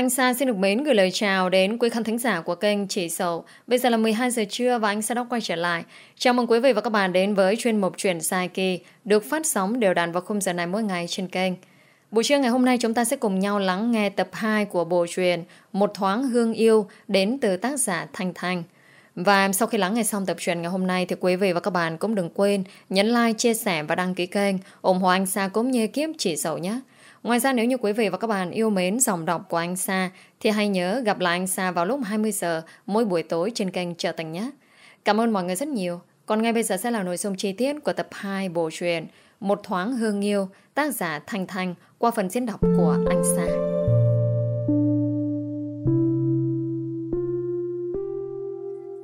Anh Sa xin được mến gửi lời chào đến quý khán thính giả của kênh Chỉ Sầu. Bây giờ là 12 giờ trưa và anh Sa đã quay trở lại. Chào mừng quý vị và các bạn đến với chuyên mục chuyển Sai Kỳ được phát sóng đều đặn vào khung giờ này mỗi ngày trên kênh. Buổi trưa ngày hôm nay chúng ta sẽ cùng nhau lắng nghe tập 2 của bộ truyền Một thoáng hương yêu đến từ tác giả Thanh Thanh. Và sau khi lắng nghe xong tập truyền ngày hôm nay thì quý vị và các bạn cũng đừng quên nhấn like, chia sẻ và đăng ký kênh ủng hộ anh Sa cũng như kiếp chỉ sầu nhé. Ngoài ra, nếu như quý vị và các bạn yêu mến dòng đọc của anh Sa, thì hãy nhớ gặp lại anh Sa vào lúc 20 giờ mỗi buổi tối trên kênh Trợ Tình nhé. Cảm ơn mọi người rất nhiều. Còn ngay bây giờ sẽ là nội dung chi tiết của tập 2 bộ truyện Một thoáng hương yêu tác giả Thanh Thanh qua phần diễn đọc của anh Sa.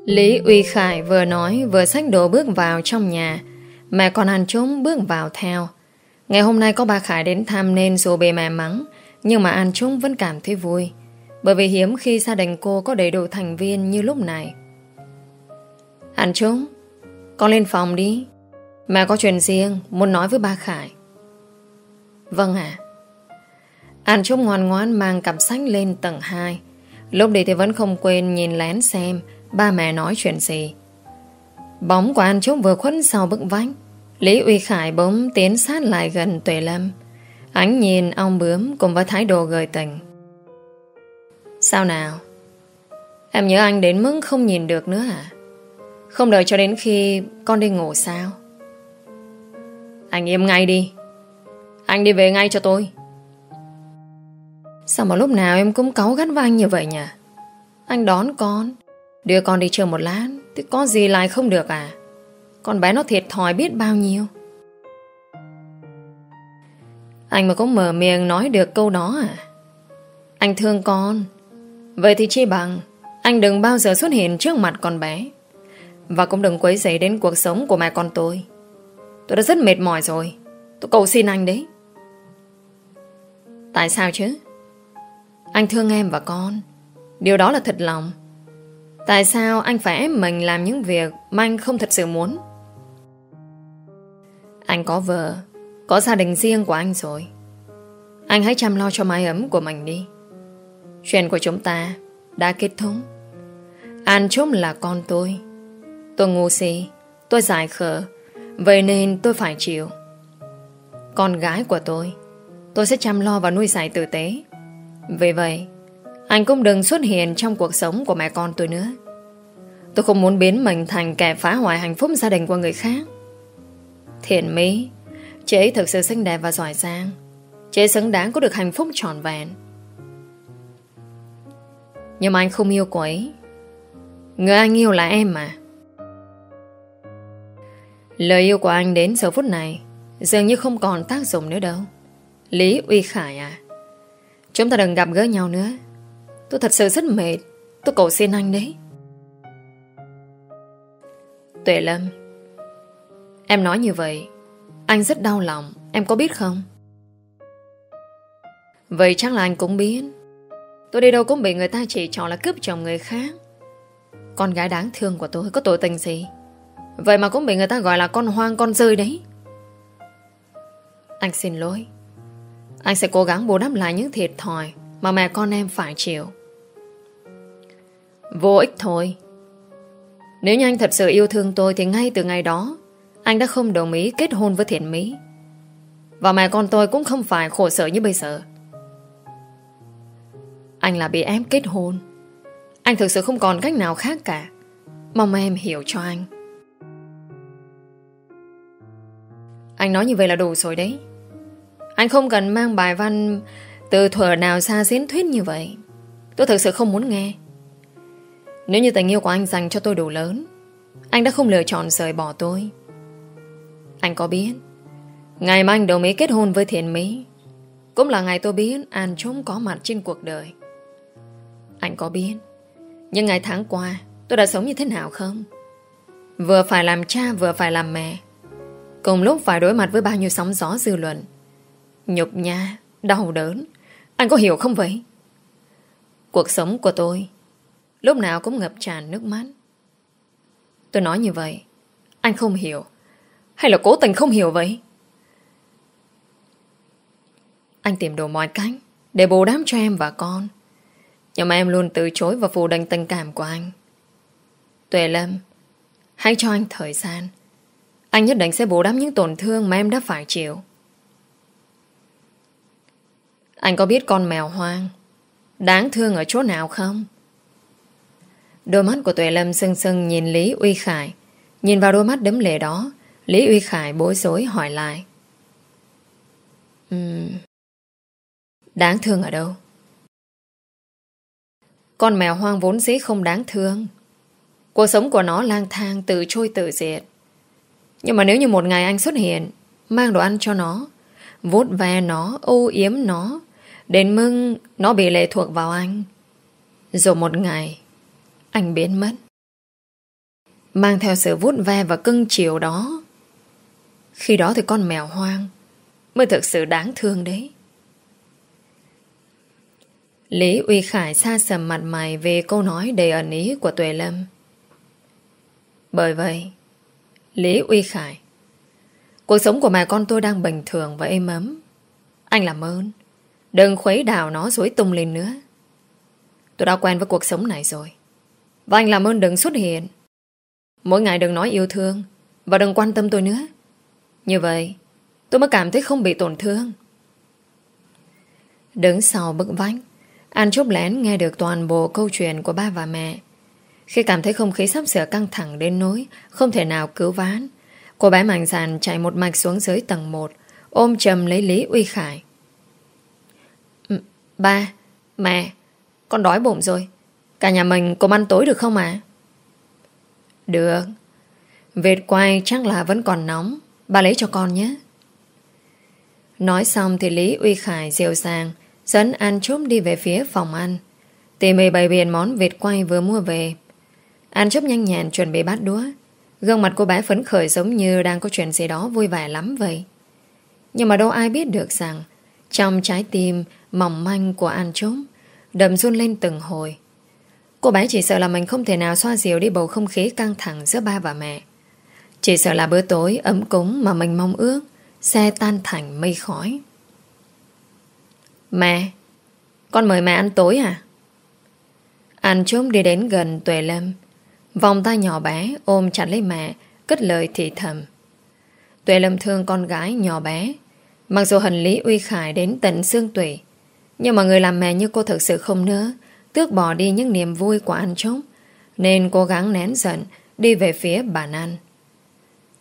Lý Uy Khải vừa nói vừa xách đồ bước vào trong nhà. Mẹ con Hàn chúng bước vào theo. Ngày hôm nay có bà Khải đến thăm nên dù bề mẹ mắng, nhưng mà An Trung vẫn cảm thấy vui. Bởi vì hiếm khi gia đình cô có đầy đủ thành viên như lúc này. An Trung, con lên phòng đi. Mẹ có chuyện riêng, muốn nói với ba Khải. Vâng ạ. An Trung ngoan ngoan mang cặp sách lên tầng 2. Lúc đi thì vẫn không quên nhìn lén xem ba mẹ nói chuyện gì. Bóng của An Trúc vừa khuất sau bức vách. Lý Uy Khải bỗng tiến sát lại gần Tuệ Lâm. Ánh nhìn ông bướm cùng với thái độ gợi tình. Sao nào? Em nhớ anh đến mức không nhìn được nữa à? Không đợi cho đến khi con đi ngủ sao? Anh im ngay đi. Anh đi về ngay cho tôi. Sao mà lúc nào em cũng cáu gắt với anh như vậy nhỉ? Anh đón con, đưa con đi chơi một lát, thì có gì lại không được à? Con bé nó thiệt thòi biết bao nhiêu. Anh mà cũng mở miệng nói được câu đó à? Anh thương con. Vậy thì chi bằng, Anh đừng bao giờ xuất hiện trước mặt con bé. Và cũng đừng quấy rầy đến cuộc sống của mẹ con tôi. Tôi đã rất mệt mỏi rồi. Tôi cầu xin anh đấy. Tại sao chứ? Anh thương em và con. Điều đó là thật lòng. Tại sao anh phải ép mình làm những việc Mà anh không thật sự muốn? Anh có vợ, Có gia đình riêng của anh rồi. Anh hãy chăm lo cho mái ấm của mình đi. Chuyện của chúng ta Đã kết thúc. An Trúc là con tôi. Tôi ngu si, Tôi dài khờ, Vậy nên tôi phải chịu. Con gái của tôi Tôi sẽ chăm lo và nuôi dạy tử tế. Vì vậy, Anh cũng đừng xuất hiện trong cuộc sống của mẹ con tôi nữa. Tôi không muốn biến mình thành kẻ phá hoại hạnh phúc gia đình của người khác. Thiện mỹ. Chị ấy thực sự xinh đẹp và giỏi giang. Chị ấy xứng đáng có được hạnh phúc trọn vẹn. Nhưng mà anh không yêu cô ấy. Người anh yêu là em mà. Lời yêu của anh đến giờ phút này Dường như không còn tác dụng nữa đâu. Lý Uy Khải à Chúng ta đừng gặp gỡ nhau nữa. Tôi thật sự rất mệt. Tôi cầu xin anh đấy. Tuệ Lâm Em nói như vậy, Anh rất đau lòng, Em có biết không? Vậy chắc là anh cũng biết. Tôi đi đâu cũng bị người ta chỉ trỏ là cướp chồng người khác. Con gái đáng thương của tôi, Có tội tình gì? Vậy mà cũng bị người ta gọi là con hoang, con rơi đấy. Anh xin lỗi. Anh sẽ cố gắng bù đắp lại những thiệt thòi Mà mẹ con em phải chịu. Vô ích thôi. Nếu như anh thật sự yêu thương tôi Thì ngay từ ngày đó anh đã không đồng ý kết hôn với thiện mỹ. Và mẹ con tôi cũng không phải khổ sở như bây giờ. Anh là bị em kết hôn. Anh thực sự không còn cách nào khác cả. Mong em hiểu cho anh. Anh nói như vậy là đủ rồi đấy. Anh không cần mang bài văn Từ thuở nào xa diễn thuyết như vậy. Tôi thực sự không muốn nghe. Nếu như tình yêu của anh dành cho tôi đủ lớn, Anh đã không lựa chọn rời bỏ tôi anh có biết, Ngày mà anh đồng ý kết hôn với Thiện Mỹ, Cũng là ngày tôi biết An Trung có mặt trên cuộc đời. Anh có biết Nhưng ngày tháng qua, Tôi đã sống như thế nào không? Vừa phải làm cha, vừa phải làm mẹ, Cùng lúc phải đối mặt với bao nhiêu sóng gió dư luận, Nhục nhã, Đau đớn, Anh có hiểu không vậy? Cuộc sống của tôi Lúc nào cũng ngập tràn nước mắt. Tôi nói như vậy, Anh không hiểu hay là cố tình không hiểu vậy? Anh tìm đủ mọi cách để bù đám cho em và con. Nhưng mà em luôn từ chối và phủ đánh tình cảm của anh. Tuệ Lâm, hãy cho anh thời gian. Anh nhất định sẽ bù đắp những tổn thương mà em đã phải chịu. Anh có biết con mèo hoang đáng thương ở chỗ nào không? Đôi mắt của Tuệ Lâm sưng sưng nhìn Lý Uy Khải. Nhìn vào đôi mắt đấm lệ đó, Lý Uy Khải bối rối hỏi lại. Uhm, đáng thương ở đâu? Con mèo hoang vốn dĩ không đáng thương. Cuộc sống của nó lang thang tự trôi tự diệt. Nhưng mà nếu như một ngày anh xuất hiện, mang đồ ăn cho nó, vuốt ve nó, ô yếm nó, đến mức nó bị lệ thuộc vào anh. Rồi một ngày, anh biến mất. Mang theo sự vuốt ve và cưng chiều đó. Khi đó thì con mèo hoang mới thực sự đáng thương đấy. Lý Uy Khải xa sầm mặt mày về câu nói đầy ẩn ý của Tuệ Lâm. Bởi vậy, Lý Uy Khải Cuộc sống của mẹ con tôi đang bình thường và êm ấm. Anh làm ơn, đừng khuấy đào nó dối tung lên nữa. Tôi đã quen với cuộc sống này rồi. Và anh làm ơn đừng xuất hiện. Mỗi ngày đừng nói yêu thương và đừng quan tâm tôi nữa. Như vậy, tôi mới cảm thấy không bị tổn thương. Đứng sau bức vách, An chúc lén nghe được toàn bộ câu chuyện của ba và mẹ. Khi cảm thấy không khí sắp sửa căng thẳng đến nỗi không thể nào cứu ván, cô bé mạnh dạn chạy một mạch xuống dưới tầng 1, ôm chầm lấy Lý Uy Khải. Ừ, ba, mẹ, con đói bụng rồi. Cả nhà mình cùng ăn tối được không ạ? Được. Vịt quay chắc là vẫn còn nóng. Bà lấy cho con nhé. Nói xong thì Lý Uy Khải dịu dàng, dẫn An Trúc đi về phía phòng ăn. Tỉ mì bày biện món vịt quay vừa mua về. An Trúc nhanh nhàn chuẩn bị bát đũa. Gương mặt cô bé phấn khởi giống như đang có chuyện gì đó vui vẻ lắm vậy. Nhưng mà đâu ai biết được rằng, trong trái tim mỏng manh của An Trúc đầm run lên từng hồi. Cô bé chỉ sợ là mình không thể nào xoa dịu đi bầu không khí căng thẳng giữa ba và mẹ. Chỉ sợ là bữa tối ấm cúng mà mình mong ước sẽ tan thành mây khói. Mẹ, con mời mẹ ăn tối à? Anh trốn đi đến gần Tuệ Lâm. Vòng tay nhỏ bé ôm chặt lấy mẹ, cất lời thì thầm. Tuệ Lâm thương con gái nhỏ bé. Mặc dù hành lý uy khải đến tận xương tủy, nhưng mà người làm mẹ như cô thực sự không nỡ tước bỏ đi những niềm vui của anh trốn nên cố gắng nén giận đi về phía bàn ăn.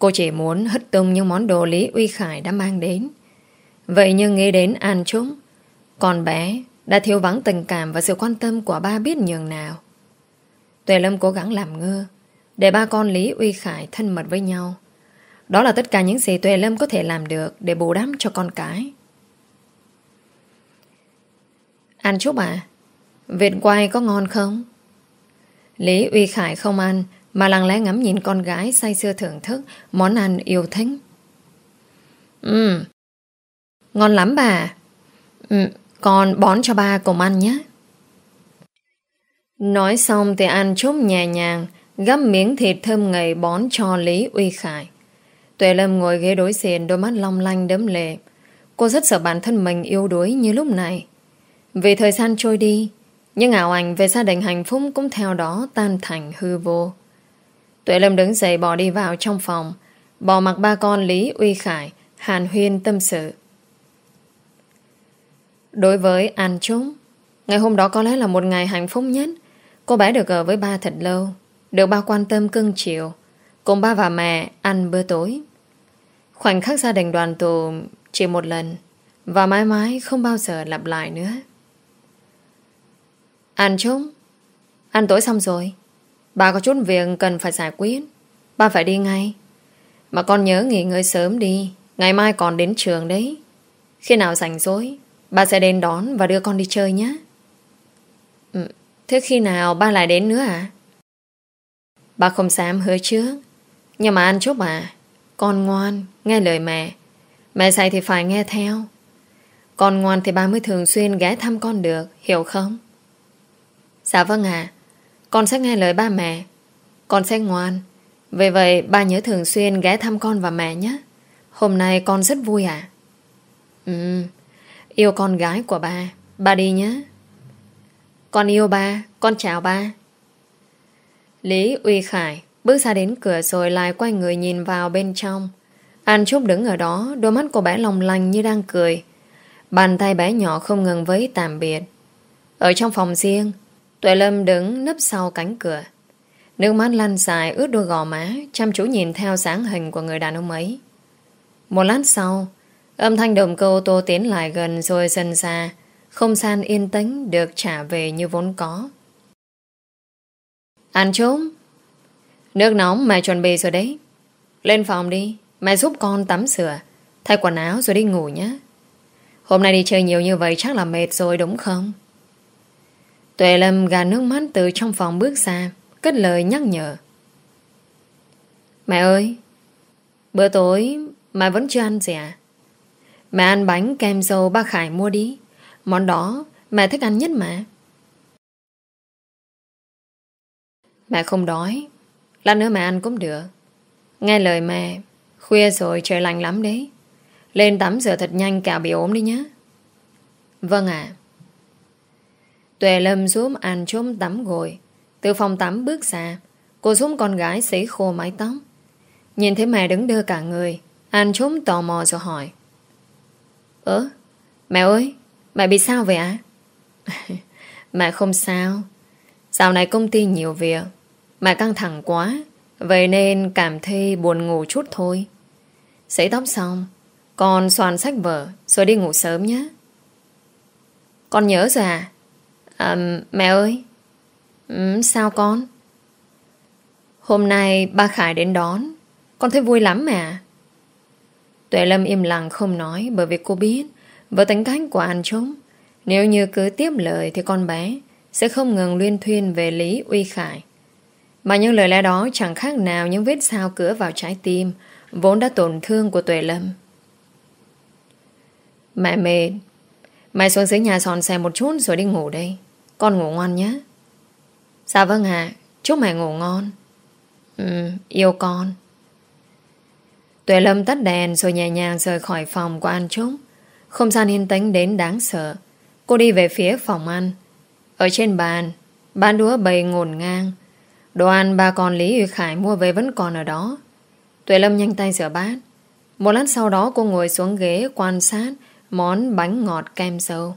Cô chỉ muốn hất tung những món đồ Lý Uy Khải đã mang đến. Vậy nhưng nghĩ đến An Trúc, con bé đã thiếu vắng tình cảm và sự quan tâm của ba biết nhường nào. Tuệ Lâm cố gắng làm ngơ để ba con Lý Uy Khải thân mật với nhau. Đó là tất cả những gì Tuệ Lâm có thể làm được để bù đắp cho con cái. An Trúc à, Vịt quay có ngon không? Lý Uy Khải không ăn mà lặng lẽ ngắm nhìn con gái say sưa thưởng thức món ăn yêu thích. Ừ, ngon lắm bà. Ừ, con bón cho ba cùng ăn nhé. Nói xong thì ăn chốt nhẹ nhàng gắp miếng thịt thơm ngậy bón cho Lý Uy Khải. Tuệ Lâm ngồi ghế đối diện đôi mắt long lanh đấm lệ. Cô rất sợ bản thân mình yếu đuối như lúc này. Vì thời gian trôi đi, nhưng ảo ảnh về gia đình hạnh phúc cũng theo đó tan thành hư vô. Tuệ Lâm đứng dậy bỏ đi vào trong phòng, bỏ mặc ba con Lý Uy Khải, Hàn Huyên tâm sự. Đối với An Trúc, ngày hôm đó có lẽ là một ngày hạnh phúc nhất. Cô bé được ở với ba thật lâu, được ba quan tâm cưng chiều, cùng ba và mẹ ăn bữa tối. Khoảnh khắc gia đình đoàn tụ chỉ một lần, và mãi mãi không bao giờ lặp lại nữa. Ăn chung Ăn tối xong rồi Bà có chút việc cần phải giải quyết. Bà phải đi ngay. Mà con nhớ nghỉ ngơi sớm đi. Ngày mai còn đến trường đấy. Khi nào rảnh rỗi Bà sẽ đến đón và đưa con đi chơi nhé. Ừ, Thế khi nào ba lại đến nữa à? Bà không dám hứa trước. Nhưng mà ăn chúc bà, Con ngoan, nghe lời mẹ. Mẹ dạy thì phải nghe theo. Con ngoan thì ba mới thường xuyên ghé thăm con được Hiểu không? Dạ vâng ạ. Con sẽ nghe lời ba mẹ. Con sẽ ngoan. Vì vậy ba nhớ thường xuyên ghé thăm con và mẹ nhé. Hôm nay con rất vui ạ. Ừ Yêu con gái của ba. Ba đi nhé. Con yêu ba. Con chào ba. Lý Uy Khải bước ra đến cửa rồi lại quay người nhìn vào bên trong. An Trúc đứng ở đó, đôi mắt của bé lòng lành như đang cười. Bàn tay bé nhỏ không ngừng với tạm biệt. Ở trong phòng riêng, Tuệ Lâm đứng nấp sau cánh cửa. Nước mắt lăn dài ướt đôi gò má, chăm chú nhìn theo sáng hình của người đàn ông ấy. Một lát sau, âm thanh động cơ ô tô tiến lại gần rồi dần xa, không gian yên tĩnh được trả về như vốn có. Ăn trốn. Nước nóng mẹ chuẩn bị rồi đấy. Lên phòng đi, mẹ giúp con tắm sửa, thay quần áo rồi đi ngủ nhé. Hôm nay đi chơi nhiều như vậy chắc là mệt rồi đúng không? Tuệ Lâm gạt nước mắt từ trong phòng bước ra, cất lời nhắc nhở. Mẹ ơi, bữa tối mẹ vẫn chưa ăn gì à? Mẹ ăn bánh kem dâu ba Khải mua đi. Món đó mẹ thích ăn nhất mà. Mẹ không đói. Lát nữa mẹ ăn cũng được. Nghe lời mẹ, khuya rồi trời lạnh lắm đấy. Lên tắm rửa thật nhanh cả bị ốm đi nhé. Vâng ạ. Tuệ Lâm xuống ăn chôm tắm gội. Từ phòng tắm bước ra, cô xuống con gái sấy khô mái tóc. Nhìn thấy mẹ đứng đơ cả người, ăn chôm tò mò rồi hỏi. Ơ, mẹ ơi, mẹ bị sao vậy ạ? mẹ không sao. Dạo này công ty nhiều việc, mẹ căng thẳng quá, vậy nên cảm thấy buồn ngủ chút thôi. Sấy tóc xong, con soàn sách vở rồi đi ngủ sớm nhé. Con nhớ rồi à? À mẹ ơi, ừ, sao con? Hôm nay ba Khải đến đón, con thấy vui lắm mà. Tuệ Lâm im lặng không nói bởi vì cô biết với tính cách của anh chúng nếu như cứ tiếp lời thì con bé sẽ không ngừng luyên thuyên về Lý Uy Khải. Mà những lời lẽ đó chẳng khác nào những vết sao cửa vào trái tim vốn đã tổn thương của Tuệ Lâm. Mẹ mệt. Mẹ xuống dưới nhà sòn xe một chút rồi đi ngủ đây. Con ngủ ngon nhé. Dạ vâng ạ. chúc mẹ ngủ ngon. Ừ, yêu con. Tuệ Lâm tắt đèn rồi nhẹ nhàng rời khỏi phòng của An Trúc. Không gian yên tĩnh đến đáng sợ. Cô đi về phía phòng ăn. Ở trên bàn, bán đũa bầy ngổn ngang. Đồ ăn ba con Lý Uy Khải mua về vẫn còn ở đó. Tuệ Lâm nhanh tay rửa bát. Một lát sau đó cô ngồi xuống ghế quan sát món bánh ngọt kem dâu.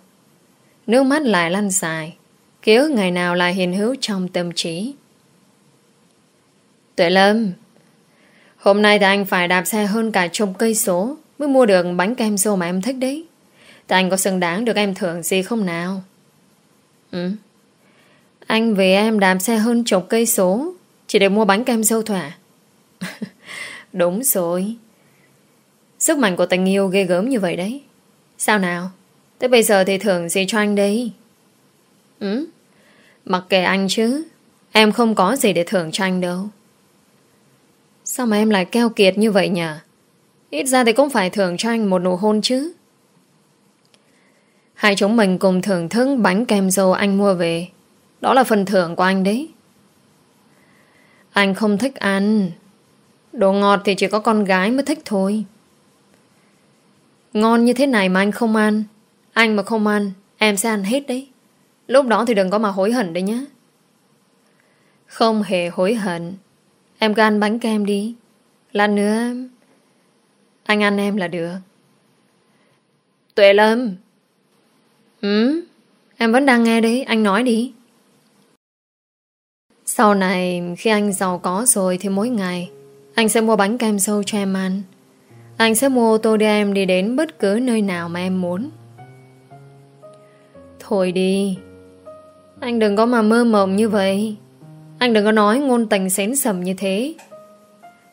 Nước mắt lại lăn dài. Ký ức ngày nào lại hiền hữu trong tâm trí. Tuệ Lâm, hôm nay thì anh phải đạp xe hơn cả chục cây số mới mua được bánh kem dâu mà em thích đấy. Thì anh có xứng đáng được em thưởng gì không nào? Ừ. Anh vì em đạp xe hơn chục cây số chỉ để mua bánh kem dâu thỏa. À? Đúng rồi. Sức mạnh của tình yêu ghê gớm như vậy đấy. Sao nào? Tới bây giờ thì thưởng gì cho anh đây? Ừ? Mặc kệ anh chứ. Em không có gì để thưởng cho anh đâu. Sao mà em lại keo kiệt như vậy nhỉ? Ít ra thì cũng phải thưởng cho anh một nụ hôn chứ. Hai chúng mình cùng thưởng thức bánh kem dâu anh mua về. Đó là phần thưởng của anh đấy. Anh không thích ăn. Đồ ngọt thì chỉ có con gái mới thích thôi. Ngon như thế này mà anh không ăn. Anh mà không ăn, em sẽ ăn hết đấy. Lúc đó thì đừng có mà hối hận đấy nhé. Không hề hối hận. Em cứ ăn bánh kem đi. Lát nữa anh ăn em là được. Tuệ Lâm. Ừ, em vẫn đang nghe đấy, anh nói đi. Sau này, khi anh giàu có rồi thì mỗi ngày anh sẽ mua bánh kem sâu cho em ăn. Anh sẽ mua ô tô đưa em đi đến bất cứ nơi nào mà em muốn. Thôi đi. Anh đừng có mà mơ mộng như vậy. Anh đừng có nói ngôn tình xén sầm như thế.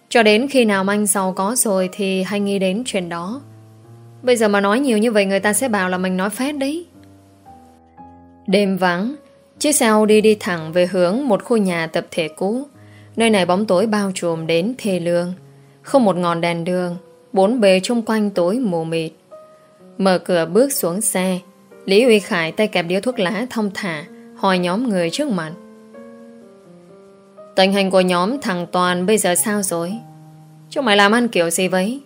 Cho đến khi nào mà anh giàu có rồi thì hay nghĩ đến chuyện đó. Bây giờ mà nói nhiều như vậy người ta sẽ bảo là mình nói phét đấy. Đêm vắng, chiếc xe Audi đi thẳng về hướng một khu nhà tập thể cũ. Nơi này bóng tối bao trùm đến thê lương. Không một ngọn đèn đường, bốn bề chung quanh tối mù mịt. Mở cửa bước xuống xe, Lý Uy Khải tay kẹp điếu thuốc lá thông thả, hỏi nhóm người trước mặt. Tình hình của nhóm thằng Toàn bây giờ sao rồi? Chúng mày làm ăn kiểu gì vậy?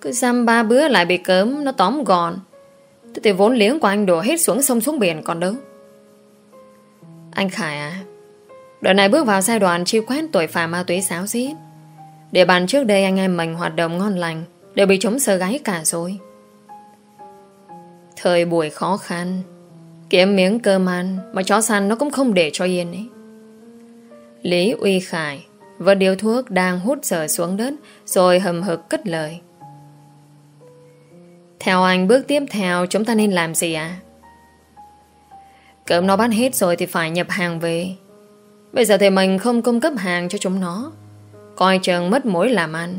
Cứ giam ba bữa lại bị cớm Nó tóm gọn Thế thì vốn liếng của anh đổ hết xuống sông xuống biển còn đâu Anh Khải à Đợt này bước vào giai đoạn chi quét tội phạm ma túy xáo xít Địa bàn trước đây anh em mình hoạt động ngon lành, Đều bị chống sơ gáy cả rồi Thời buổi khó khăn Kiếm miếng cơm ăn Mà chó săn nó cũng không để cho yên ấy. Lý Uy Khải Vợ điều thuốc đang hút dở xuống đất Rồi hầm hực cất lời. Theo anh, bước tiếp theo Chúng ta nên làm gì à Cơm nó bán hết rồi Thì phải nhập hàng về. Bây giờ thì mình không cung cấp hàng cho chúng nó. Coi chừng mất mối làm ăn.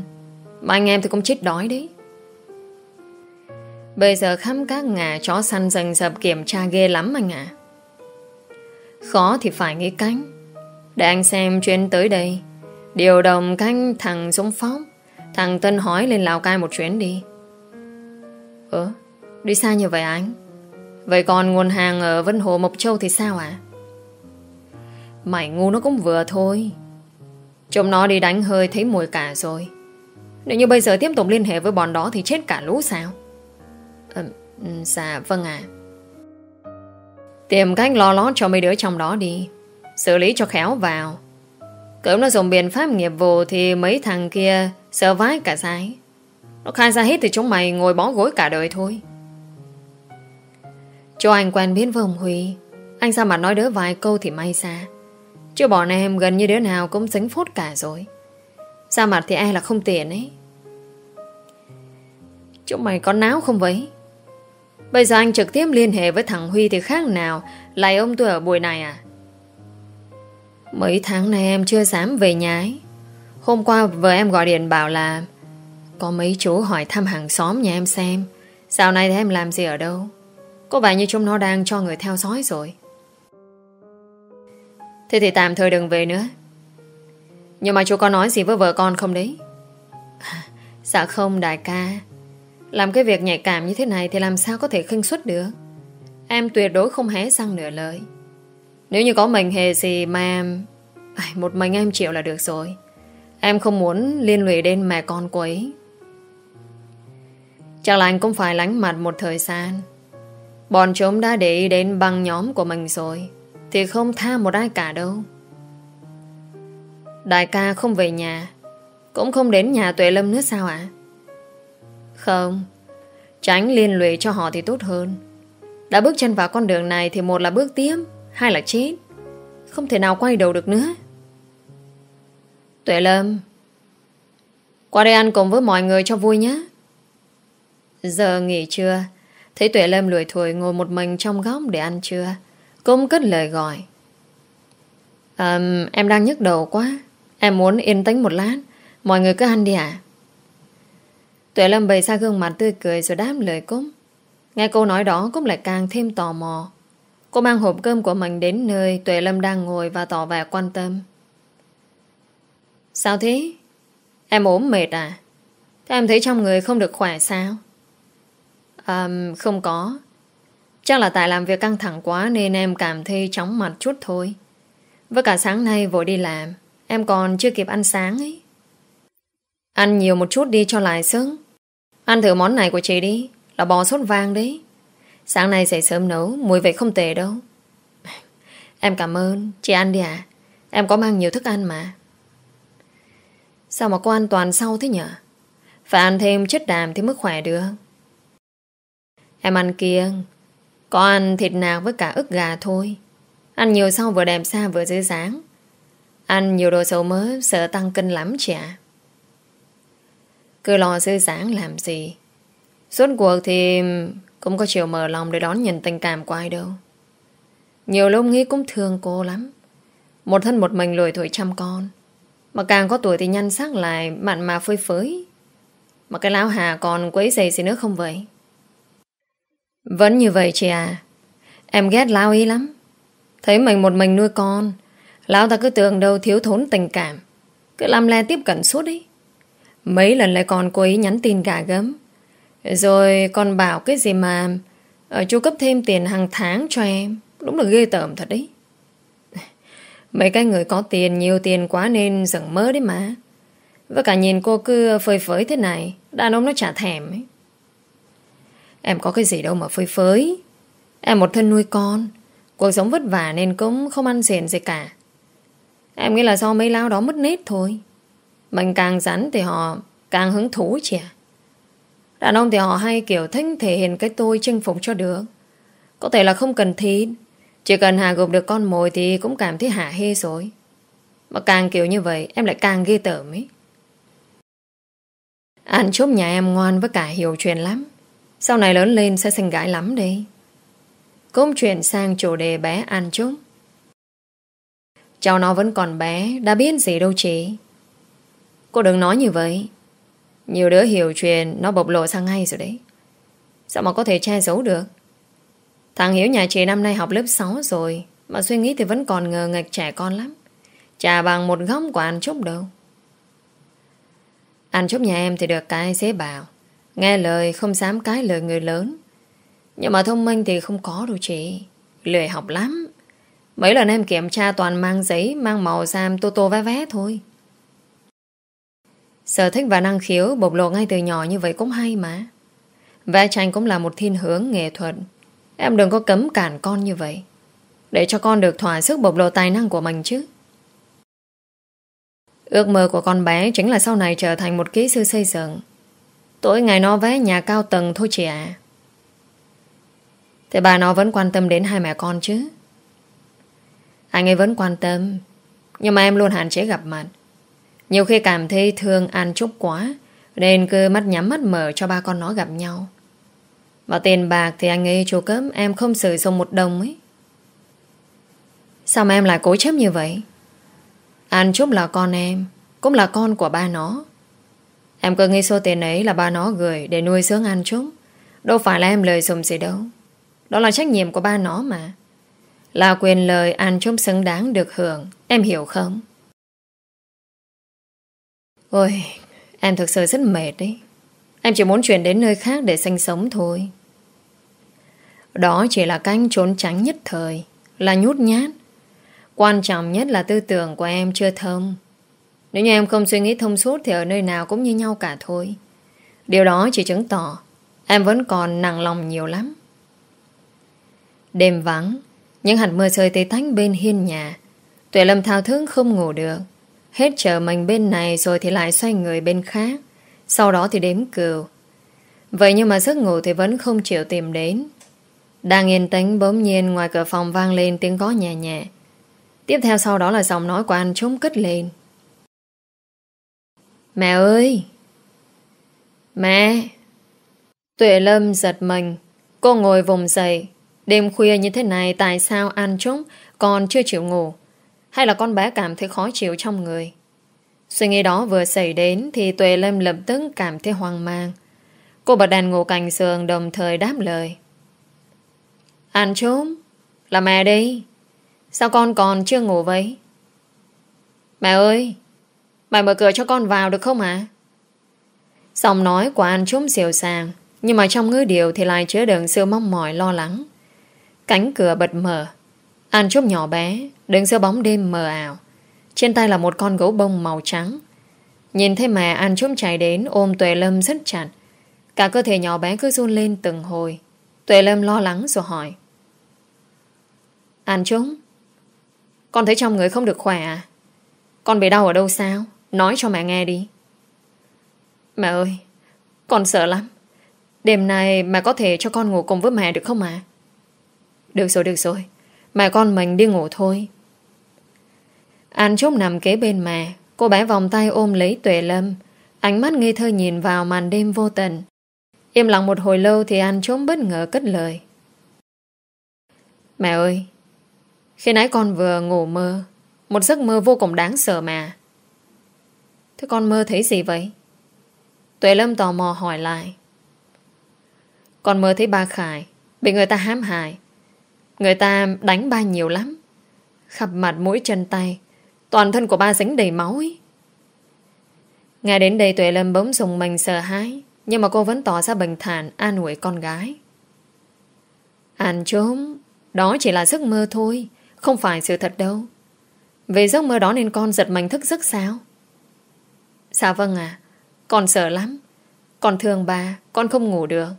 Mà anh em thì cũng chết đói đấy. Bây giờ khắp các ngà chó săn dần rập kiểm tra ghê lắm anh ạ. Khó thì phải nghĩ cánh Để anh xem chuyến tới đây. Điều đồng canh thằng Dũng Phóng. Thằng Tân hỏi lên Lào Cai một chuyến đi. Ơ, Đi xa như vậy anh? Vậy còn nguồn hàng ở Vân Hồ Mộc Châu thì sao ạ? Mày ngu nó cũng vừa thôi. Chúng nó đi đánh hơi thấy mùi cả rồi. Nếu như bây giờ tiếp tục liên hệ với bọn đó Thì chết cả lũ sao? À, Dạ vâng ạ. Tìm cách lo lót cho mấy đứa trong đó đi. Xử lý cho khéo vào. Cỡ nó dùng biện pháp nghiệp vụ Thì mấy thằng kia sợ vái cả sai Nó khai ra hết thì chúng mày ngồi bó gối cả đời thôi. Cho anh quen biết với ông Huy. Anh sao mà nói đỡ vài câu thì may xa Chứ bọn em gần như đứa nào cũng dính phốt cả rồi. Sao mặt thì e là không tiền ấy. Chúng mày có náo không vậy? Bây giờ anh trực tiếp liên hệ với thằng Huy Thì khác nào. Lại ông tôi ở buổi này à? Mấy tháng này em chưa dám về nhà ấy. Hôm qua vợ em gọi điện bảo là Có mấy chú hỏi thăm hàng xóm nhà em xem. Dạo này thì em làm gì ở đâu? Có vẻ như chúng nó đang cho người theo dõi rồi. Thế thì tạm thời đừng về nữa. Nhưng mà chú có nói gì với vợ con không đấy? Dạ không, đại ca. Làm cái việc nhạy cảm như thế này Thì làm sao có thể khinh suất được? Em tuyệt đối không hé răng nửa lời. Nếu như có mình hề gì mà em Một mình em chịu là được rồi. Em không muốn liên lụy đến mẹ con cô ấy. Chắc là anh cũng phải lánh mặt một thời gian. Bọn chúng đã để ý đến băng nhóm của mình rồi, thì không tha một ai cả đâu. Đại ca không về nhà, Cũng không đến nhà Tuệ Lâm nữa sao ạ? Không. Tránh liên lụy cho họ thì tốt hơn. Đã bước chân vào con đường này Thì một là bước tiếp Hai là chết. Không thể nào quay đầu được nữa. Tuệ Lâm Qua đây ăn cùng với mọi người cho vui nhé. Giờ nghỉ trưa Thấy Tuệ Lâm lười thổi ngồi một mình trong góc để ăn trưa cũng cất lời gọi. Um, Em đang nhức đầu quá Em muốn yên tĩnh một lát Mọi người cứ ăn đi ạ. Tuệ Lâm bày ra gương mặt tươi cười Rồi đáp lời Cúc Nghe câu nói đó Cúc lại càng thêm tò mò. Cô mang hộp cơm của mình đến nơi Tuệ Lâm đang ngồi và tỏ vẻ quan tâm. Sao thế? Em ốm mệt à? Thế em thấy trong người không được khỏe sao? À, không có. Chắc là tại làm việc căng thẳng quá Nên em cảm thấy chóng mặt chút thôi. Với cả sáng nay vội đi làm Em còn chưa kịp ăn sáng ấy. Ăn nhiều một chút đi cho lại sức Ăn thử món này của chị đi. Là bò sốt vang đấy. Sáng nay dậy sớm nấu, Mùi vị không tệ đâu. Em cảm ơn. Chị ăn đi à Em có mang nhiều thức ăn mà. Sao mà cô an toàn sau thế nhở? Phải ăn thêm chất đàm thì mới khỏe được. Em ăn kiêng có ăn thịt nạc với cả ức gà thôi. Ăn nhiều sau vừa đẹp xa vừa dễ dáng Ăn nhiều đồ dầu mỡ Sợ tăng cân lắm chị ạ. Cứ lo dư dáng làm gì. Suốt cuộc thì Cũng có chiều mở lòng để đón nhận tình cảm của ai đâu. Nhiều lúc nghĩ cũng thương cô lắm. Một thân một mình lùi thổi trăm con. Mà càng có tuổi thì nhăn sắc lại Mặn mà phơi phới. Mà cái lão hà còn quấy giày gì nữa không vậy? Vẫn như vậy chị à. Em ghét Lão ý lắm. Thấy mình một mình nuôi con, Lão ta cứ tưởng đâu thiếu thốn tình cảm. Cứ làm le tiếp cận suốt ấy. Mấy lần lại còn cô ấy nhắn tin gà gấm Rồi còn bảo cái gì mà ờ, ở Chú cấp thêm tiền hàng tháng cho em. Đúng là ghê tởm thật đấy. Mấy cái người có tiền, Nhiều tiền quá nên giận mơ đấy mà. Và cả nhìn cô cứ phơi phới thế này, Đàn ông nó chả thèm ấy. Em có cái gì đâu mà phơi phới. Em một thân nuôi con, Cuộc sống vất vả nên cũng không ăn xiển gì cả. Em nghĩ là do mấy lao đó mất nết thôi. Mình càng rắn thì họ càng hứng thú chị ạ. Đàn ông thì họ hay kiểu thích thể hiện cái tôi chinh phục cho được. Có thể là không cần thiết. Chỉ cần hạ gục được con mồi thì cũng cảm thấy hạ hê rồi. Mà càng kiểu như vậy em lại càng ghê tởm ấy. Anh chúc nhà em ngoan với cả hiểu chuyện lắm. Sau này lớn lên sẽ sinh gái lắm đi. Cũng chuyển sang chủ đề bé An Trúc. Cháu nó vẫn còn bé, đã biết gì đâu chị. Cô đừng nói như vậy. Nhiều đứa hiểu chuyện nó bộc lộ sang ngay rồi đấy. Sao mà có thể che giấu được? Thằng Hiếu nhà chị năm nay học lớp 6 rồi, mà suy nghĩ thì vẫn còn ngờ nghịch trẻ con lắm. Chả bằng một góc của anh Trúc đâu. anh Trúc nhà em thì được cái dễ bảo. Nghe lời không dám cái lời người lớn. Nhưng mà thông minh thì không có đâu chị. Lười học lắm. Mấy lần em kiểm tra toàn mang giấy, mang màu sam tô tô vé vé thôi. Sở thích và năng khiếu bộc lộ ngay từ nhỏ như vậy cũng hay mà. Vẽ tranh cũng là một thiên hướng nghệ thuật. Em đừng có cấm cản con như vậy. Để cho con được thỏa sức bộc lộ tài năng của mình chứ. Ước mơ của con bé chính là sau này trở thành một kỹ sư xây dựng. Tối ngày nó vẽ nhà cao tầng thôi chị ạ. Thế bà nó vẫn quan tâm đến hai mẹ con chứ? Anh ấy vẫn quan tâm, Nhưng mà em luôn hạn chế gặp mặt nhiều khi cảm thấy thương An Trúc quá, Nên cứ mắt nhắm mắt mở cho ba con nó gặp nhau. Mà tiền bạc thì anh ấy chú cấm Em không sử dụng một đồng ấy. Sao mà em lại cố chấp như vậy? An Trúc là con em, Cũng là con của ba nó. Em cứ nghĩ số tiền ấy là ba nó gửi Để nuôi dưỡng An Trúc. Đâu phải là em lời dùng gì đâu. Đó là trách nhiệm của ba nó mà. Là quyền lời An Trúc xứng đáng được hưởng, Em hiểu không? Ôi, Em thực sự rất mệt đấy. Em chỉ muốn chuyển đến nơi khác để sinh sống thôi. Đó chỉ là canh trốn tránh nhất thời, Là nhút nhát. Quan trọng nhất là tư tưởng của em chưa thông. Nếu như em không suy nghĩ thông suốt Thì ở nơi nào cũng như nhau cả thôi. Điều đó chỉ chứng tỏ Em vẫn còn nặng lòng nhiều lắm. Đêm vắng, những hạt mưa rơi tê tách bên hiên nhà. Tuệ Lâm thao thức không ngủ được. Hết chờ mình bên này rồi thì lại xoay người bên khác. Sau đó thì đếm cừu. Vậy nhưng mà giấc ngủ thì vẫn không chịu tìm đến. Đang yên tĩnh bỗng nhiên ngoài cửa phòng vang lên tiếng gõ nhẹ nhẹ. Tiếp theo sau đó là giọng nói của anh trống cất lên. Mẹ ơi! Mẹ! Tuệ Lâm giật mình. Cô ngồi vùng dậy. Đêm khuya như thế này tại sao anh trống còn chưa chịu ngủ? Hay là con bé cảm thấy khó chịu trong người? Suy nghĩ đó vừa xảy đến thì Tuệ Lâm lập tức cảm thấy hoang mang. Cô bật đèn ngủ cạnh giường đồng thời đáp lời. Ăn chốm, Là mẹ đi. Sao con còn chưa ngủ vậy? Mẹ ơi! Mẹ mở cửa cho con vào được không ạ? À? Giọng nói của An chốm xìu sàng nhưng mà trong ngữ điệu thì lại chứa đựng sự mong mỏi lo lắng. Cánh cửa bật mở An Trúc nhỏ bé Đứng giữa bóng đêm mờ ảo. Trên tay là một con gấu bông màu trắng. Nhìn thấy mẹ An Trúc chạy đến Ôm Tuệ Lâm rất chặt. Cả cơ thể nhỏ bé cứ run lên từng hồi. Tuệ Lâm lo lắng rồi hỏi. An Trúc Con thấy trong người không được khỏe à? Con bị đau ở đâu sao? Nói cho mẹ nghe đi. Mẹ ơi Con sợ lắm. Đêm nay mẹ có thể cho con ngủ cùng với mẹ được không ạ? Được rồi, được rồi. Mẹ con mình đi ngủ thôi. An Trúc nằm kế bên mẹ. Cô bé vòng tay ôm lấy Tuệ Lâm. Ánh mắt ngây thơ nhìn vào màn đêm vô tận. Im lặng một hồi lâu thì An Trúc bất ngờ cất lời. Mẹ ơi, khi nãy con vừa ngủ mơ, một giấc mơ vô cùng đáng sợ mà. Thế con mơ thấy gì vậy? Tuệ Lâm tò mò hỏi lại. Con mơ thấy ba Khải bị người ta hãm hại Người ta đánh ba nhiều lắm. Khắp mặt mũi chân tay. Toàn thân của ba dính đầy máu ấy. Nghe đến đây Tuệ Lâm bỗng dùng mình sợ hãi. Nhưng mà cô vẫn tỏ ra bình thản, An ủi con gái. An trốn, Đó chỉ là giấc mơ thôi, Không phải sự thật đâu. Vì giấc mơ đó nên con giật mình thức giấc sao? Dạ vâng à Con sợ lắm. Con thương ba, Con không ngủ được.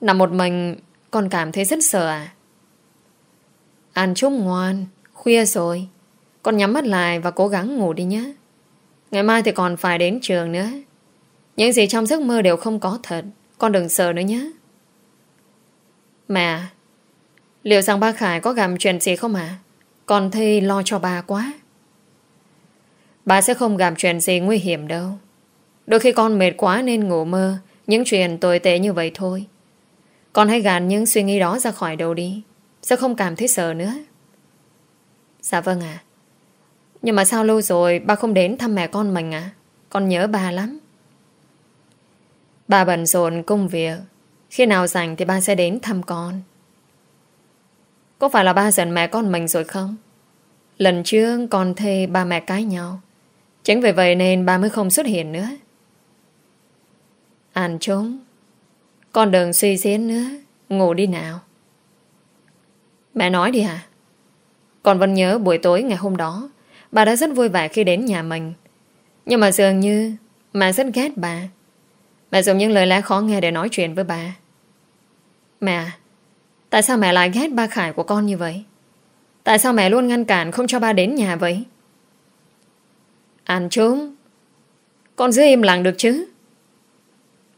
Nằm một mình, Con cảm thấy rất sợ à An Trúc ngoan, khuya rồi. Con nhắm mắt lại và cố gắng ngủ đi nhé. Ngày mai thì còn phải đến trường nữa. Những gì trong giấc mơ đều không có thật. Con đừng sợ nữa nhé. Mẹ, liệu rằng ba Khải có gặp chuyện gì không ạ? Con thi lo cho bà quá. Bà sẽ không gặp chuyện gì nguy hiểm đâu. Đôi khi con mệt quá nên ngủ mơ những chuyện tồi tệ như vậy thôi. Con hãy gạt những suy nghĩ đó ra khỏi đầu đi sao không cảm thấy sợ nữa. Dạ vâng ạ. Nhưng mà sao lâu rồi ba không đến thăm mẹ con mình à? Con nhớ ba lắm. Ba bận rộn công việc. Khi nào rảnh thì ba sẽ đến thăm con. Có phải là ba giận mẹ con mình rồi không? Lần trước con thê ba mẹ cãi nhau. Chính vì vậy nên ba mới không xuất hiện nữa. anh trốn. Con đừng suy diễn nữa. Ngủ đi nào. Mẹ nói đi hả? còn vẫn nhớ buổi tối ngày hôm đó, Bà đã rất vui vẻ khi đến nhà mình. Nhưng mà dường như Mẹ rất ghét bà. Mẹ dùng những lời lẽ khó nghe để nói chuyện với bà. Mẹ à, Tại sao mẹ lại ghét ba Khải của con như vậy? Tại sao mẹ luôn ngăn cản Không cho ba đến nhà vậy? Ăn trốn Con giữ im lặng được chứ?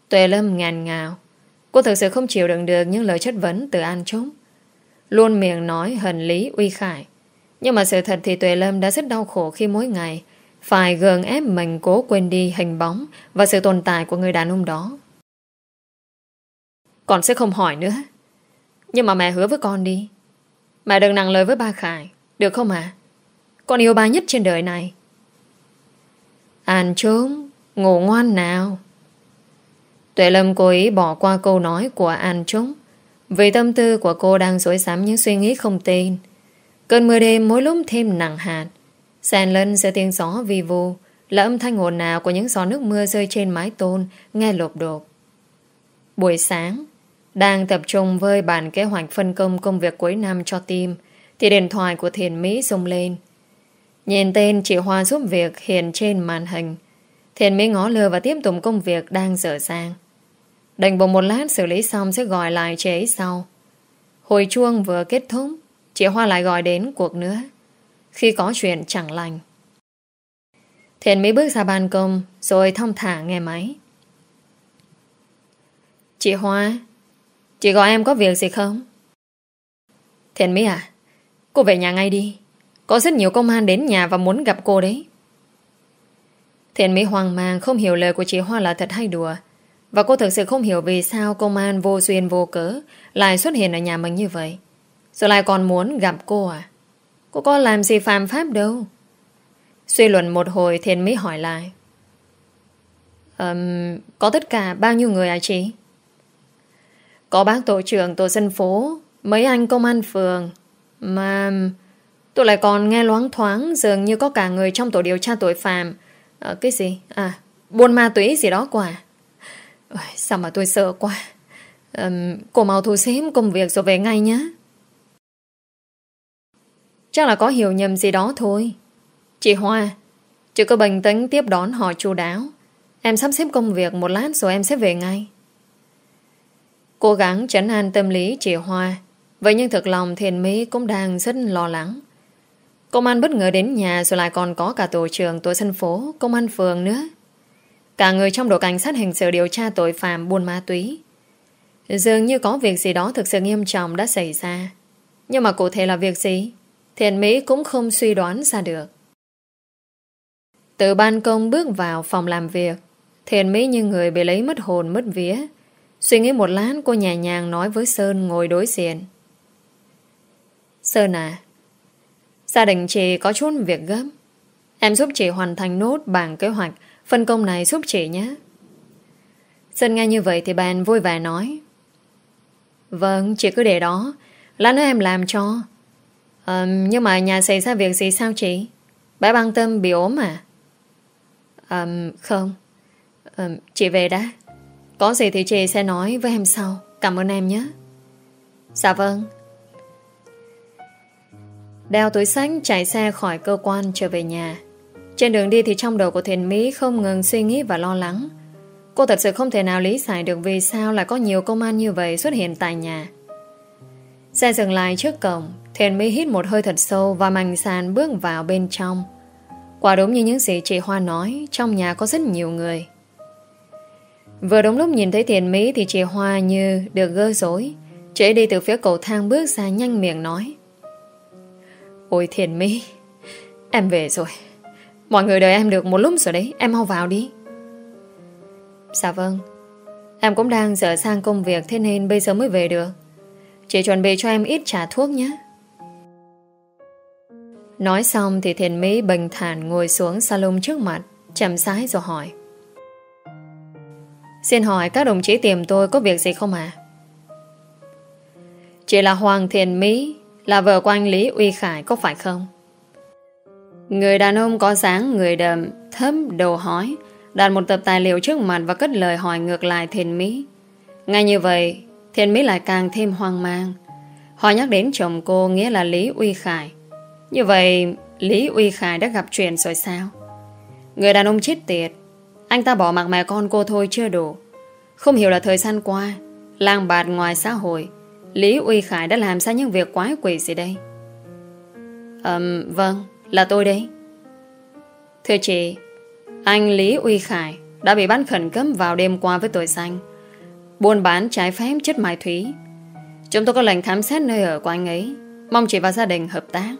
Tuệ Lâm ngàn ngào. Cô thực sự không chịu đựng được Những lời chất vấn từ An Trống Luôn miệng nói hần lý, uy khải. Nhưng mà sự thật thì Tuệ Lâm đã rất đau khổ Khi mỗi ngày Phải gượng ép mình cố quên đi hình bóng Và sự tồn tại của người đàn ông đó. Con sẽ không hỏi nữa. Nhưng mà mẹ hứa với con đi. Mẹ đừng nặng lời với ba Khải, Được không ạ? Con yêu ba nhất trên đời này. An trốn Ngủ ngoan nào. Tuệ Lâm cố ý bỏ qua câu nói của An trốn vì tâm tư của cô đang rối sắm những suy nghĩ không tên. Cơn mưa đêm mỗi lúc thêm nặng hạt. Sàn lân giữa tiếng gió vi vu là âm thanh ồn ào của những giọt nước mưa rơi trên mái tôn nghe lộp đột. Buổi sáng, đang tập trung với bản kế hoạch phân công công việc cuối năm cho team thì điện thoại của Thiền Mỹ rung lên. Nhìn tên chị Hoa giúp việc hiện trên màn hình. Thiền Mỹ ngó lơ và tiếp tục công việc đang dở dang. Đành bụng một lát xử lý xong sẽ gọi lại chị ấy sau. Hồi chuông vừa kết thúc, chị Hoa lại gọi đến cuộc nữa. Khi có chuyện chẳng lành. Thiện mới bước ra ban công rồi thông thả nghe máy. Chị Hoa, chị gọi em có việc gì không? Thiện Mỹ à, cô về nhà ngay đi. Có rất nhiều công an đến nhà và muốn gặp cô đấy. Thiện Mỹ hoang mang không hiểu lời của chị Hoa là thật hay đùa. Và cô thực sự không hiểu vì sao công an vô duyên vô cớ lại xuất hiện ở nhà mình như vậy. Rồi lại còn muốn gặp cô à? Cô có làm gì phạm pháp đâu. Suy luận một hồi Thiên mới hỏi lại. Um, có tất cả bao nhiêu người à chị? Có bác tổ trưởng tổ dân phố, mấy anh công an phường. Mà tôi lại còn nghe loáng thoáng dường như có cả người trong tổ điều tra tội phạm. À, cái gì? À, buôn ma túy gì đó quả. Sao mà tôi sợ quá. Um, Cô mau thu xếp công việc rồi về ngay nhé. Chắc là có hiểu nhầm gì đó thôi. Chị Hoa Chị cứ bình tĩnh tiếp đón họ chu đáo. Em sắp xếp công việc một lát rồi em sẽ về ngay. Cố gắng trấn an tâm lý chị Hoa Vậy nhưng thực lòng thiền mỹ cũng đang rất lo lắng. Công an bất ngờ đến nhà rồi lại còn có cả tổ trưởng tổ dân phố, công an phường nữa. Cả người trong đội cảnh sát hình sự điều tra tội phạm buôn ma túy. Dường như có việc gì đó thực sự nghiêm trọng đã xảy ra. Nhưng mà cụ thể là việc gì? Thiện Mỹ cũng không suy đoán ra được. Từ ban công bước vào phòng làm việc, Thiện Mỹ như người bị lấy mất hồn mất vía. Suy nghĩ một lát cô nhẹ nhàng nói với Sơn ngồi đối diện. Sơn à, gia đình chị có chút việc gấp. Em giúp chị hoàn thành nốt bảng kế hoạch Phân công này giúp chị nhé. Sơn nghe như vậy thì bạn vui vẻ nói. Vâng chị cứ để đó. Lát nữa em làm cho. À, Nhưng mà nhà xảy ra việc gì sao chị? Bà băng tâm bị ốm à? À Không. À, Chị về đã. Có gì thì chị sẽ nói với em sau. Cảm ơn em nhé. Dạ vâng. Đeo túi sách chạy xe khỏi cơ quan trở về nhà trên đường đi thì trong đầu của Thiền Mỹ không ngừng suy nghĩ và lo lắng. Cô thật sự không thể nào lý giải được vì sao lại có nhiều công an như vậy xuất hiện tại nhà. Xe dừng lại trước cổng, Thiền Mỹ hít một hơi thật sâu và mạnh sàn bước vào bên trong. Quả đúng như những gì chị Hoa nói, trong nhà có rất nhiều người. Vừa đúng lúc nhìn thấy Thiền Mỹ thì chị Hoa như được gơ rối. Chị đi từ phía cầu thang bước ra nhanh miệng nói. Ôi Thiền Mỹ, em về rồi. Mọi người đợi em được một lúc rồi đấy, em mau vào đi. Dạ vâng, em cũng đang dở sang công việc thế nên bây giờ mới về được. Chị chuẩn bị cho em ít trà thuốc nhé. Nói xong thì thiền mỹ bình thản ngồi xuống salon trước mặt, chậm sái rồi hỏi. Xin hỏi các đồng chí tìm tôi có việc gì không à? Chị là Hoàng Thiền Mỹ, là vợ của anh Lý Uy Khải có phải không? Người đàn ông có dáng người đầm, thấm đầu hói, đặt một tập tài liệu trước mặt và cất lời hỏi ngược lại Thiền Mỹ. Ngay như vậy, Thiền Mỹ lại càng thêm hoang mang. Họ nhắc đến chồng cô nghĩa là Lý Uy Khải. Như vậy, Lý Uy Khải đã gặp chuyện rồi sao? Người đàn ông chết tiệt. Anh ta bỏ mặc mẹ con cô thôi chưa đủ. Không hiểu là thời gian qua, lang bạt ngoài xã hội, Lý Uy Khải đã làm ra những việc quái quỷ gì đây? Ừm, vâng, là tôi đấy. Thưa chị, anh Lý Uy Khải đã bị bắt khẩn cấp vào đêm qua với tội danh buôn bán trái phép chất ma túy. Chúng tôi có lệnh khám xét nơi ở của anh ấy, mong chị và gia đình hợp tác.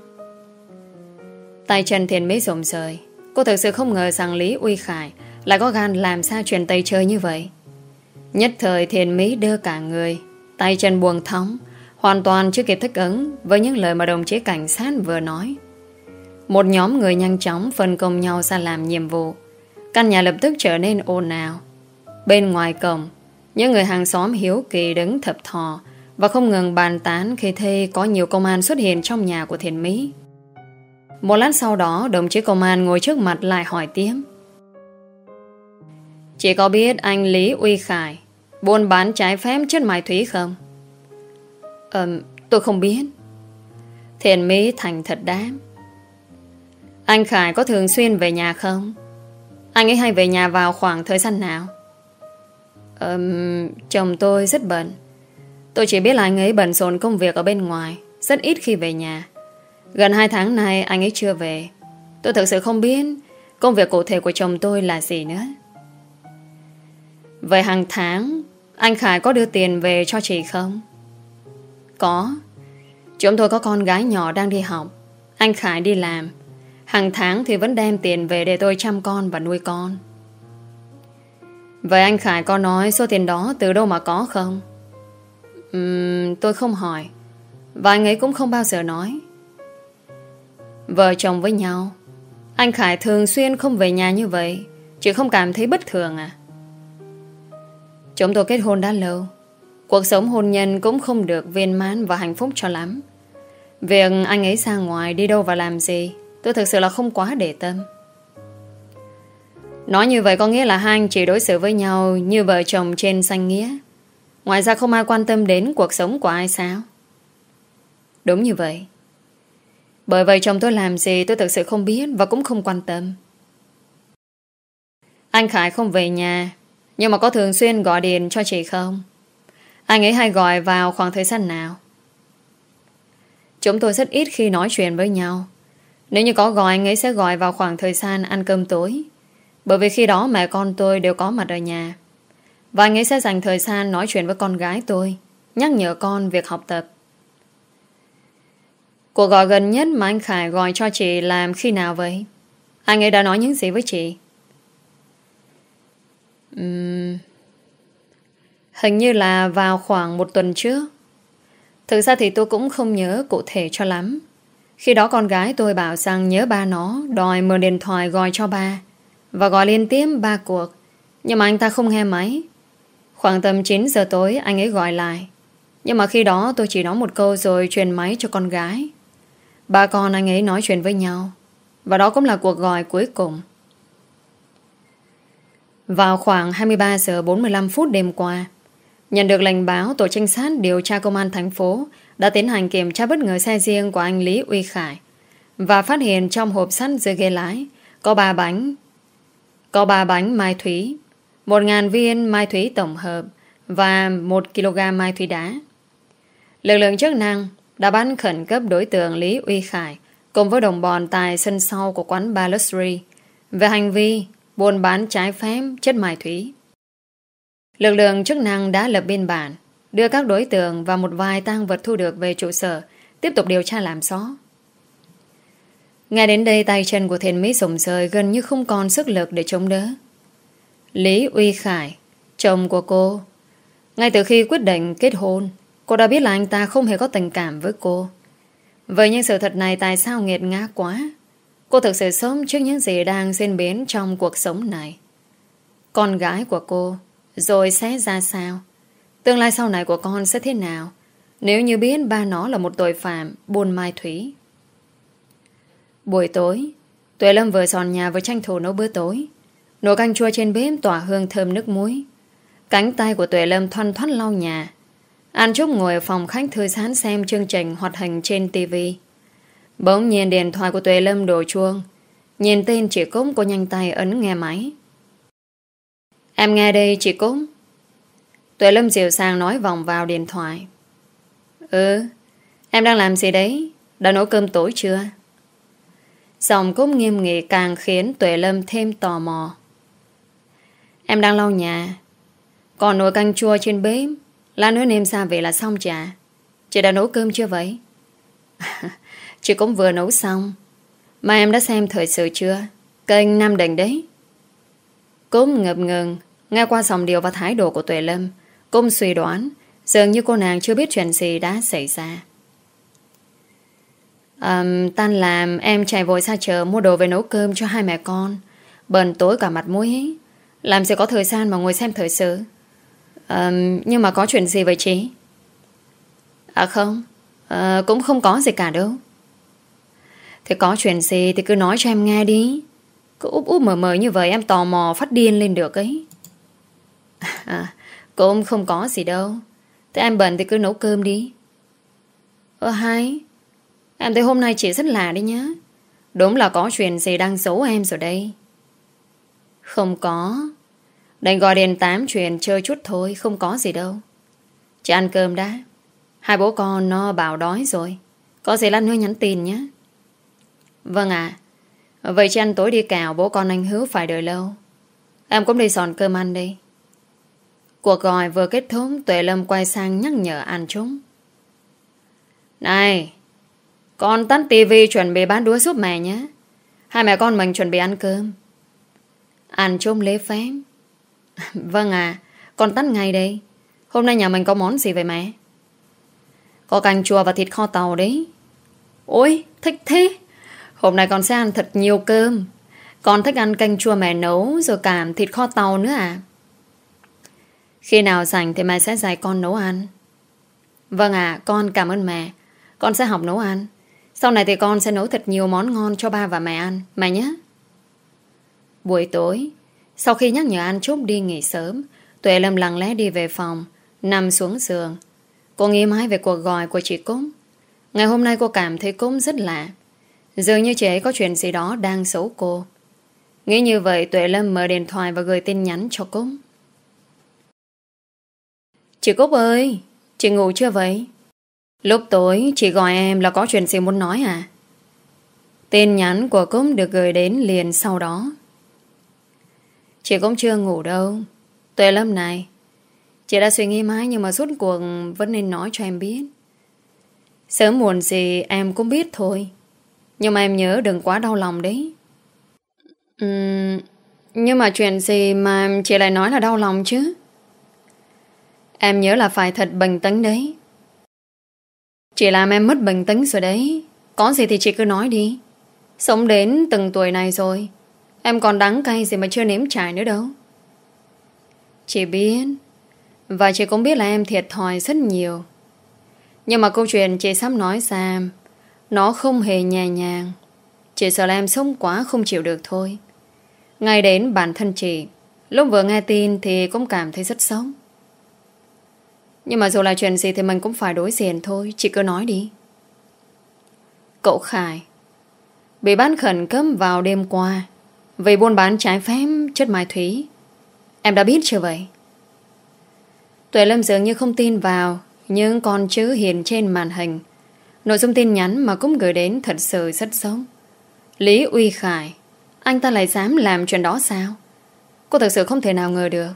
Tay trần thiền mỹ rộng rời Cô thực sự không ngờ rằng Lý Uy Khải Lại có gan làm sao chuyện Tây chơi như vậy Nhất thời thiền mỹ đưa cả người Tay chân buồn thóng Hoàn toàn chưa kịp thích ứng Với những lời mà đồng chí cảnh sát vừa nói một nhóm người nhanh chóng Phân công nhau ra làm nhiệm vụ. Căn nhà lập tức trở nên ồn ào. Bên ngoài cổng Những người hàng xóm hiếu kỳ đứng thập thò Và không ngừng bàn tán Khi thấy có nhiều công an xuất hiện trong nhà của thiền mỹ. Một lát sau đó Đồng chí công an ngồi trước mặt lại hỏi tiếp. Chị có biết anh Lý Uy Khải Buôn bán trái phép chất ma túy không? Ừm, tôi không biết. Thiền Mỹ thành thật đáp. Anh Khải có thường xuyên về nhà không? Anh ấy hay về nhà vào khoảng thời gian nào? Ừm, chồng tôi rất bận. Tôi chỉ biết là anh ấy bận rộn công việc ở bên ngoài Rất ít khi về nhà. Gần 2 tháng nay anh ấy chưa về. Tôi thực sự không biết Công việc cụ thể của chồng tôi là gì nữa. Vậy hàng tháng Anh Khải có đưa tiền về cho chị không? Có. Chúng tôi có con gái nhỏ đang đi học. Anh Khải đi làm. Hàng tháng thì vẫn đem tiền về để tôi chăm con và nuôi con. Vậy anh Khải có nói số tiền đó từ đâu mà có không? Uhm, tôi không hỏi. Và anh ấy cũng không bao giờ nói. Vợ chồng với nhau. Anh Khải thường xuyên không về nhà như vậy Chị không cảm thấy bất thường à? Chúng tôi kết hôn đã lâu. Cuộc sống hôn nhân cũng không được viên mãn và hạnh phúc cho lắm. Việc anh ấy ra ngoài đi đâu và làm gì? Tôi thực sự là không quá để tâm. Nói như vậy có nghĩa là hai anh chị đối xử với nhau Như vợ chồng trên sanh nghĩa. Ngoài ra không ai quan tâm đến cuộc sống của ai sao? Đúng như vậy. Bởi vậy chồng tôi làm gì tôi thực sự không biết Và cũng không quan tâm. Anh Khải không về nhà, Nhưng mà có thường xuyên gọi điện cho chị không? Anh ấy hay gọi vào khoảng thời gian nào? Chúng tôi rất ít khi nói chuyện với nhau. Nếu như có gọi, anh ấy sẽ gọi vào khoảng thời gian ăn cơm tối Bởi vì khi đó mẹ con tôi đều có mặt ở nhà Và anh ấy sẽ dành thời gian nói chuyện với con gái tôi, Nhắc nhở con việc học tập Cuộc gọi gần nhất mà anh Khải gọi cho chị làm khi nào vậy? Anh ấy đã nói những gì với chị? Uhm... Hình như là vào khoảng một tuần trước. Thực ra thì tôi cũng không nhớ cụ thể cho lắm. Khi đó con gái tôi bảo rằng nhớ ba nó, đòi mượn điện thoại gọi cho ba và gọi liên tiếp ba cuộc. Nhưng mà anh ta không nghe máy. Khoảng tầm 9 giờ tối, anh ấy gọi lại. Nhưng mà khi đó tôi chỉ nói một câu rồi truyền máy cho con gái. Ba con anh ấy nói chuyện với nhau Và đó cũng là cuộc gọi cuối cùng Vào khoảng 23 giờ 45 phút đêm qua, Nhận được lệnh báo Tổ trinh sát điều tra công an thành phố đã tiến hành kiểm tra bất ngờ xe riêng Của anh Lý Uy Khải Và phát hiện trong hộp sắt dưới ghế lái Có ba bánh, Có ba bánh mai thúy một ngàn viên mai thúy tổng hợp Và một kg mai thúy đá Lực lượng chức năng đã bắt khẩn cấp đối tượng Lý Uy Khải cùng với đồng bọn tại sân sau của quán Ba Luxury về hành vi buôn bán trái phép chất mai thủy. Lực lượng chức năng đã lập biên bản đưa các đối tượng và một vài tang vật thu được về trụ sở tiếp tục điều tra làm rõ. Ngay đến đây tay chân của thiền mỹ sủng sơi gần như không còn sức lực để chống đỡ. Lý Uy Khải, chồng của cô, ngay từ khi quyết định kết hôn, cô đã biết là anh ta không hề có tình cảm với cô. Vậy nhưng sự thật này tại sao nghiệt ngã quá? Cô thực sự sống trước những gì đang diễn biến trong cuộc sống này. Con gái của cô, rồi sẽ ra sao? Tương lai sau này của con sẽ thế nào? Nếu như biết ba nó là một tội phạm buôn mai thủy. Buổi tối, Tuệ Lâm vừa dọn nhà vừa tranh thủ nấu bữa tối. Nồi canh chua trên bếp tỏa hương thơm nước muối. Cánh tay của Tuệ Lâm thoăn thoát lau nhà. An Trúc ngồi ở phòng khách thư giãn xem chương trình hoạt hình trên TV. Bỗng nhiên điện thoại của Tuệ Lâm đổ chuông. Nhìn tên chị Cúc cô nhanh tay ấn nghe máy. Em nghe đây chị Cúc. Tuệ Lâm dịu sang nói vòng vào điện thoại. Ừ, em đang làm gì đấy? Đã nấu cơm tối chưa? Giọng Cúc nghiêm nghị càng khiến Tuệ Lâm thêm tò mò. Em đang lau nhà. Còn nồi canh chua trên bếp, lát nữa nêm xa về là xong chả. Chị đã nấu cơm chưa vậy? chị cũng vừa nấu xong. Mà em đã xem thời sự chưa? Kênh Nam Đình đấy. Cốm ngập ngừng, nghe qua dòng điều và thái độ của Tuệ Lâm. Cung suy đoán, dường như cô nàng chưa biết chuyện gì đã xảy ra. Um, tan làm em chạy vội ra chợ mua đồ về nấu cơm cho hai mẹ con. Bần tối cả mặt mũi ấy. Làm gì có thời gian mà ngồi xem thời sự. Um, nhưng mà có chuyện gì vậy chị? À không, uh, cũng không có gì cả đâu. Thế có chuyện gì thì cứ nói cho em nghe đi. Cứ úp úp mờ mờ như vậy em tò mò phát điên lên được ấy. À, cũng không có gì đâu. Thế em bận thì cứ nấu cơm đi. Ơ hay. Em thấy hôm nay chị rất lạ đấy nhá. Đúng là có chuyện gì đang giấu em rồi đây. Không có. Đành gọi điện tám chuyện chơi chút thôi, không có gì đâu. Chị ăn cơm đã. Hai bố con no bảo đói rồi. Có gì lát nữa nhắn tin nhé. Vâng ạ. Vậy chị ăn tối đi cào bố con anh hứa phải đợi lâu. Em cũng đi sòn cơm ăn đi. Cuộc gọi vừa kết thúc Tuệ Lâm quay sang nhắc nhở An chúng. Này, con tắt tivi chuẩn bị bán đuối giúp mẹ nhé. Hai mẹ con mình chuẩn bị ăn cơm. An chung lễ phép. vâng à, con tắt ngay đây. Hôm nay nhà mình có món gì vậy mẹ? Có canh chua và thịt kho tàu đấy. Ôi, thích thế. Hôm nay con sẽ ăn thật nhiều cơm. Con thích ăn canh chua mẹ nấu rồi cả thịt kho tàu nữa à? Khi nào rảnh thì mẹ sẽ dạy con nấu ăn. Vâng ạ, con cảm ơn mẹ. Con sẽ học nấu ăn. Sau này thì con sẽ nấu thật nhiều món ngon cho ba và mẹ ăn, mẹ nhé. Buổi tối, sau khi nhắc nhở anh Trúc đi nghỉ sớm, Tuệ Lâm lặng lẽ đi về phòng, nằm xuống giường. Cô nghĩ mãi về cuộc gọi của chị Cúc. Ngày hôm nay cô cảm thấy Cúc rất lạ. Dường như chị ấy có chuyện gì đó đang xấu cô. Nghĩ như vậy Tuệ Lâm mở điện thoại và gửi tin nhắn cho Cúc. Chị Cúc ơi, chị ngủ chưa vậy? Lúc tối chị gọi em là có chuyện gì muốn nói à? Tin nhắn của Cúc được gửi đến liền sau đó. Chị cũng chưa ngủ đâu. Tuệ Lâm này, chị đã suy nghĩ mãi nhưng mà suốt cuộc vẫn nên nói cho em biết. Sớm muộn gì em cũng biết thôi. Nhưng mà em nhớ đừng quá đau lòng đấy. Uhm, nhưng mà chuyện gì mà chị lại nói là đau lòng chứ? Em nhớ là phải thật bình tĩnh đấy. Chị làm em mất bình tĩnh rồi đấy. Có gì thì chị cứ nói đi. Sống đến từng tuổi này rồi. Em còn đắng cay gì mà chưa nếm trải nữa đâu. Chị biết. Và chị cũng biết là em thiệt thòi rất nhiều. Nhưng mà câu chuyện chị sắp nói ra Nó không hề nhẹ nhàng Chị sợ là em sống quá không chịu được thôi Ngay đến bản thân chị, Lúc vừa nghe tin thì cũng cảm thấy rất sống nhưng mà dù là chuyện gì Thì mình cũng phải đối diện thôi. Chị cứ nói đi. Cậu Khải. Bị bán khẩn cấp vào đêm qua. Vì buôn bán trái phép chất mai thúy Em đã biết chưa vậy? Tuệ Lâm dường như không tin vào Nhưng con chữ hiền trên màn hình. Nội dung tin nhắn mà cũng gửi đến thật sự rất xấu. Lý Uy Khải, anh ta lại dám làm chuyện đó sao? Cô thật sự không thể nào ngờ được.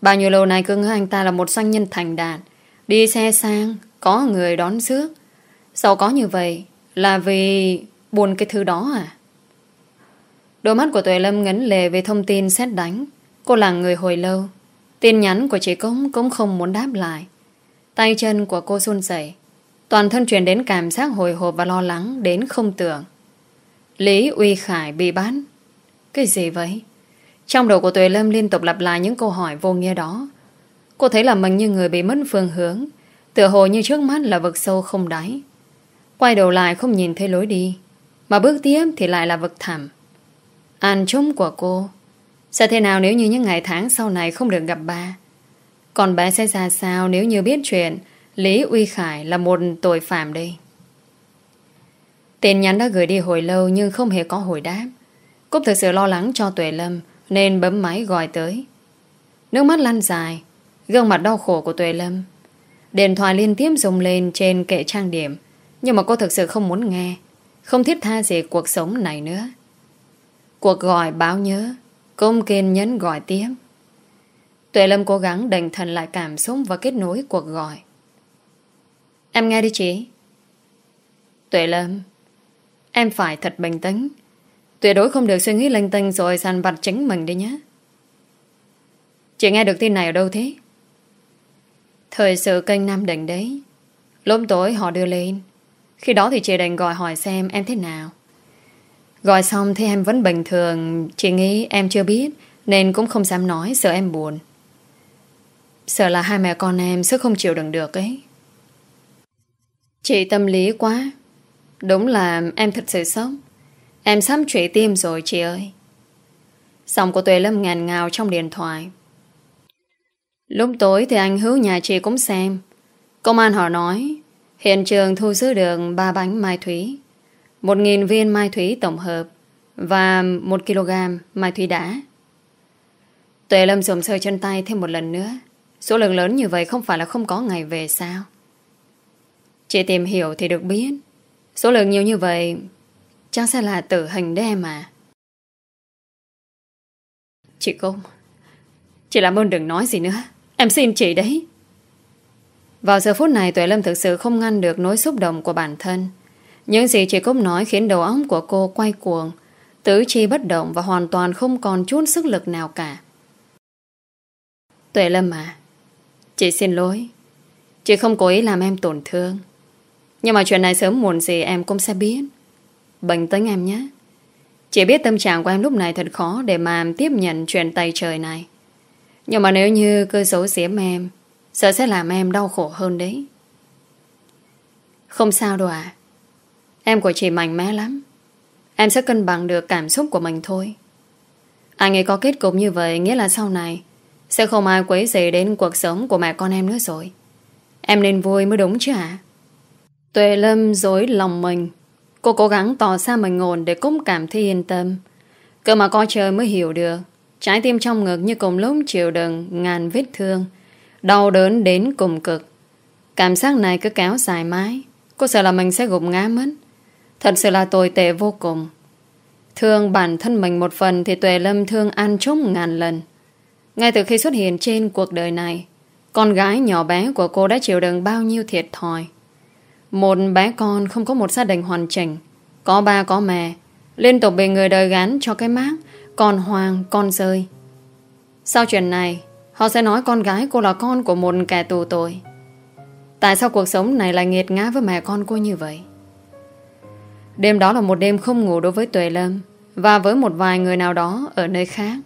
Bao nhiêu lâu nay cứ ngỡ anh ta là một doanh nhân thành đạt, đi xe sang, có người đón rước. Sao có như vậy là vì buồn cái thứ đó à? Đôi mắt của Tuệ Lâm ngấn lề về thông tin xét đánh. Cô là người hồi lâu. Tin nhắn của chị Cống cũng không muốn đáp lại. Tay chân của cô run rẩy Toàn thân truyền đến cảm giác hồi hộp và lo lắng đến không tưởng. Lý Uy Khải bị bán. Cái gì vậy? Trong đầu của Tuệ Lâm liên tục lặp lại những câu hỏi vô nghĩa đó. Cô thấy là mình như người bị mất phương hướng. Tựa hồ như trước mắt là vực sâu không đáy. Quay đầu lại không nhìn thấy lối đi. Mà bước tiếp thì lại là vực thẳm. An chung của cô, Sẽ thế nào nếu như những ngày tháng sau này không được gặp ba Còn bé sẽ ra sao nếu như biết chuyện Lý Uy Khải là một tội phạm đây Tin nhắn đã gửi đi hồi lâu Nhưng không hề có hồi đáp Cúc thực sự lo lắng cho Tuệ Lâm nên bấm máy gọi tới. Nước mắt lăn dài, Gương mặt đau khổ của Tuệ Lâm. Điện thoại liên tiếp rung lên trên kệ trang điểm, Nhưng mà cô thực sự không muốn nghe, Không thiết tha gì cuộc sống này nữa. Cuộc gọi báo nhớ Công kiên nhấn gọi tiếp. Tuệ Lâm cố gắng đành thần lại cảm xúc Và kết nối cuộc gọi. Em nghe đi chị. Tuệ Lâm, Em phải thật bình tĩnh. Tuyệt đối không được suy nghĩ linh tinh Rồi sàn vặt chính mình đi nhé. Chị nghe được tin này ở đâu thế? Thời sự kênh Nam Định đấy. Lúc tối họ đưa lên. Khi đó thì chị đành gọi hỏi xem em thế nào. Gọi xong thì em vẫn bình thường. Chị nghĩ em chưa biết, Nên cũng không dám nói, sợ em buồn. Sợ là hai mẹ con em Sức không chịu đựng được ấy. Chị tâm lý quá. Đúng là em thật sự sống Em sắp trụy tim rồi, chị ơi Giọng của Tuệ Lâm ngàn ngào trong điện thoại Lúc tối thì anh hữu nhà chị cũng xem Công an họ nói, Hiện trường thu giữ được ba bánh mai thúy một nghìn viên mai thúy tổng hợp và một kg mai thúy đá. Tuệ Lâm dùng sơ chân tay thêm một lần nữa. Số lượng lớn như vậy không phải là không có ngày về sao? Chị tìm hiểu thì được biết. Số lượng nhiều như vậy chắc sẽ là tử hình đấy em à. Chị Công, chị làm ơn đừng nói gì nữa. Em xin chị đấy. Vào giờ phút này Tuệ Lâm thực sự không ngăn được nỗi xúc động của bản thân. Những gì chị Cúc nói khiến đầu óc của cô quay cuồng, tứ chi bất động và hoàn toàn không còn chút sức lực nào cả. Tuệ Lâm à, chị xin lỗi. Chị không cố ý làm em tổn thương. Nhưng mà chuyện này sớm muộn gì em cũng sẽ biết. Bình tĩnh em nhé. chỉ biết tâm trạng của em lúc này thật khó để mà tiếp nhận chuyện tay trời này. Nhưng mà nếu như cơ xấu xiếm em, sợ sẽ làm em đau khổ hơn đấy. Không sao đâu à. Em của chị mạnh mẽ lắm Em sẽ cân bằng được cảm xúc của mình thôi Anh ấy có kết cục như vậy Nghĩa là sau này Sẽ không ai quấy rầy đến cuộc sống của mẹ con em nữa rồi Em nên vui mới đúng chứ hả Tuệ Lâm dối lòng mình Cô cố gắng tỏ ra mình ổn Để cũng cảm thấy yên tâm. Cơ mà coi trời mới hiểu được, Trái tim trong ngực như cùng lúc chịu đựng Ngàn vết thương, Đau đớn đến cùng cực. Cảm giác này cứ kéo dài mãi, Cô sợ là mình sẽ gục ngã mất. Thật sự là tồi tệ vô cùng. Thương bản thân mình một phần Thì Tuệ Lâm thương An Trúc ngàn lần. Ngay từ khi xuất hiện trên cuộc đời này, Con gái nhỏ bé của cô đã chịu đựng bao nhiêu thiệt thòi. Một bé con không có một gia đình hoàn chỉnh Có ba có mẹ Liên tục bị người đời gán cho cái mác Con hoàng, con rơi Sau chuyện này Họ sẽ nói con gái cô là con của một kẻ tù tội Tại sao cuộc sống này lại nghiệt ngã với mẹ con cô như vậy Đêm đó là một đêm không ngủ đối với Tuệ Lâm và với một vài người nào đó ở nơi khác.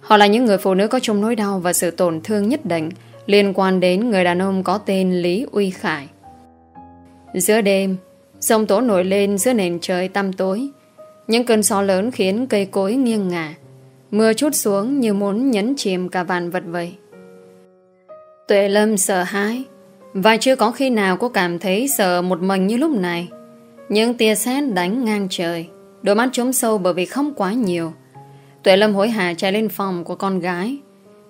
Họ là những người phụ nữ có chung nỗi đau và sự tổn thương nhất định liên quan đến người đàn ông có tên Lý Uy Khải. Giữa đêm, sông tố nổi lên giữa nền trời tăm tối. Những cơn gió lớn khiến cây cối nghiêng ngả. Mưa chút xuống như muốn nhấn chìm cả vạn vật vậy. Tuệ Lâm sợ hãi và chưa có khi nào cô cảm thấy sợ một mình như lúc này. Những tia sét đánh ngang trời Đôi mắt trống sâu bởi vì không quá nhiều Tuệ Lâm hối hả chạy lên phòng của con gái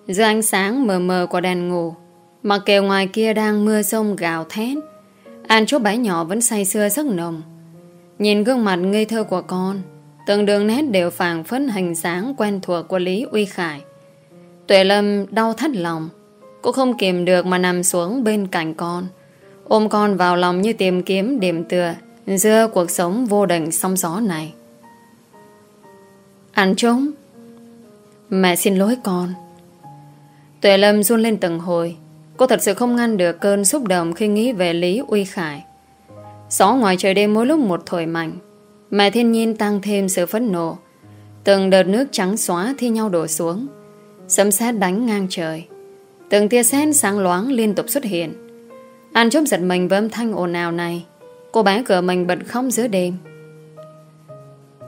Giữa ánh sáng mờ mờ của đèn ngủ Mặc kề ngoài kia đang mưa sông gào thét An chú bãi nhỏ vẫn say sưa giấc nồng. Nhìn gương mặt ngây thơ của con, Từng đường nét đều phảng phất hình sáng quen thuộc của Lý Uy Khải. Tuệ Lâm đau thắt lòng Cô không kìm được mà nằm xuống bên cạnh con, Ôm con vào lòng như tìm kiếm điểm tựa Giữa cuộc sống vô định sóng gió này. Ăn trống Mẹ xin lỗi con. Tuệ Lâm run lên từng hồi Cô thật sự không ngăn được cơn xúc động Khi nghĩ về Lý Uy Khải. Gió ngoài trời đêm mỗi lúc một thổi mạnh Mẹ thiên nhiên tăng thêm sự phẫn nộ. Từng đợt nước trắng xóa thi nhau đổ xuống, Sấm sét đánh ngang trời. Từng tia sét sáng loáng liên tục xuất hiện. An chốc giật mình với âm thanh ồn ào này, Cô bé cửa mình bật khóc giữa đêm.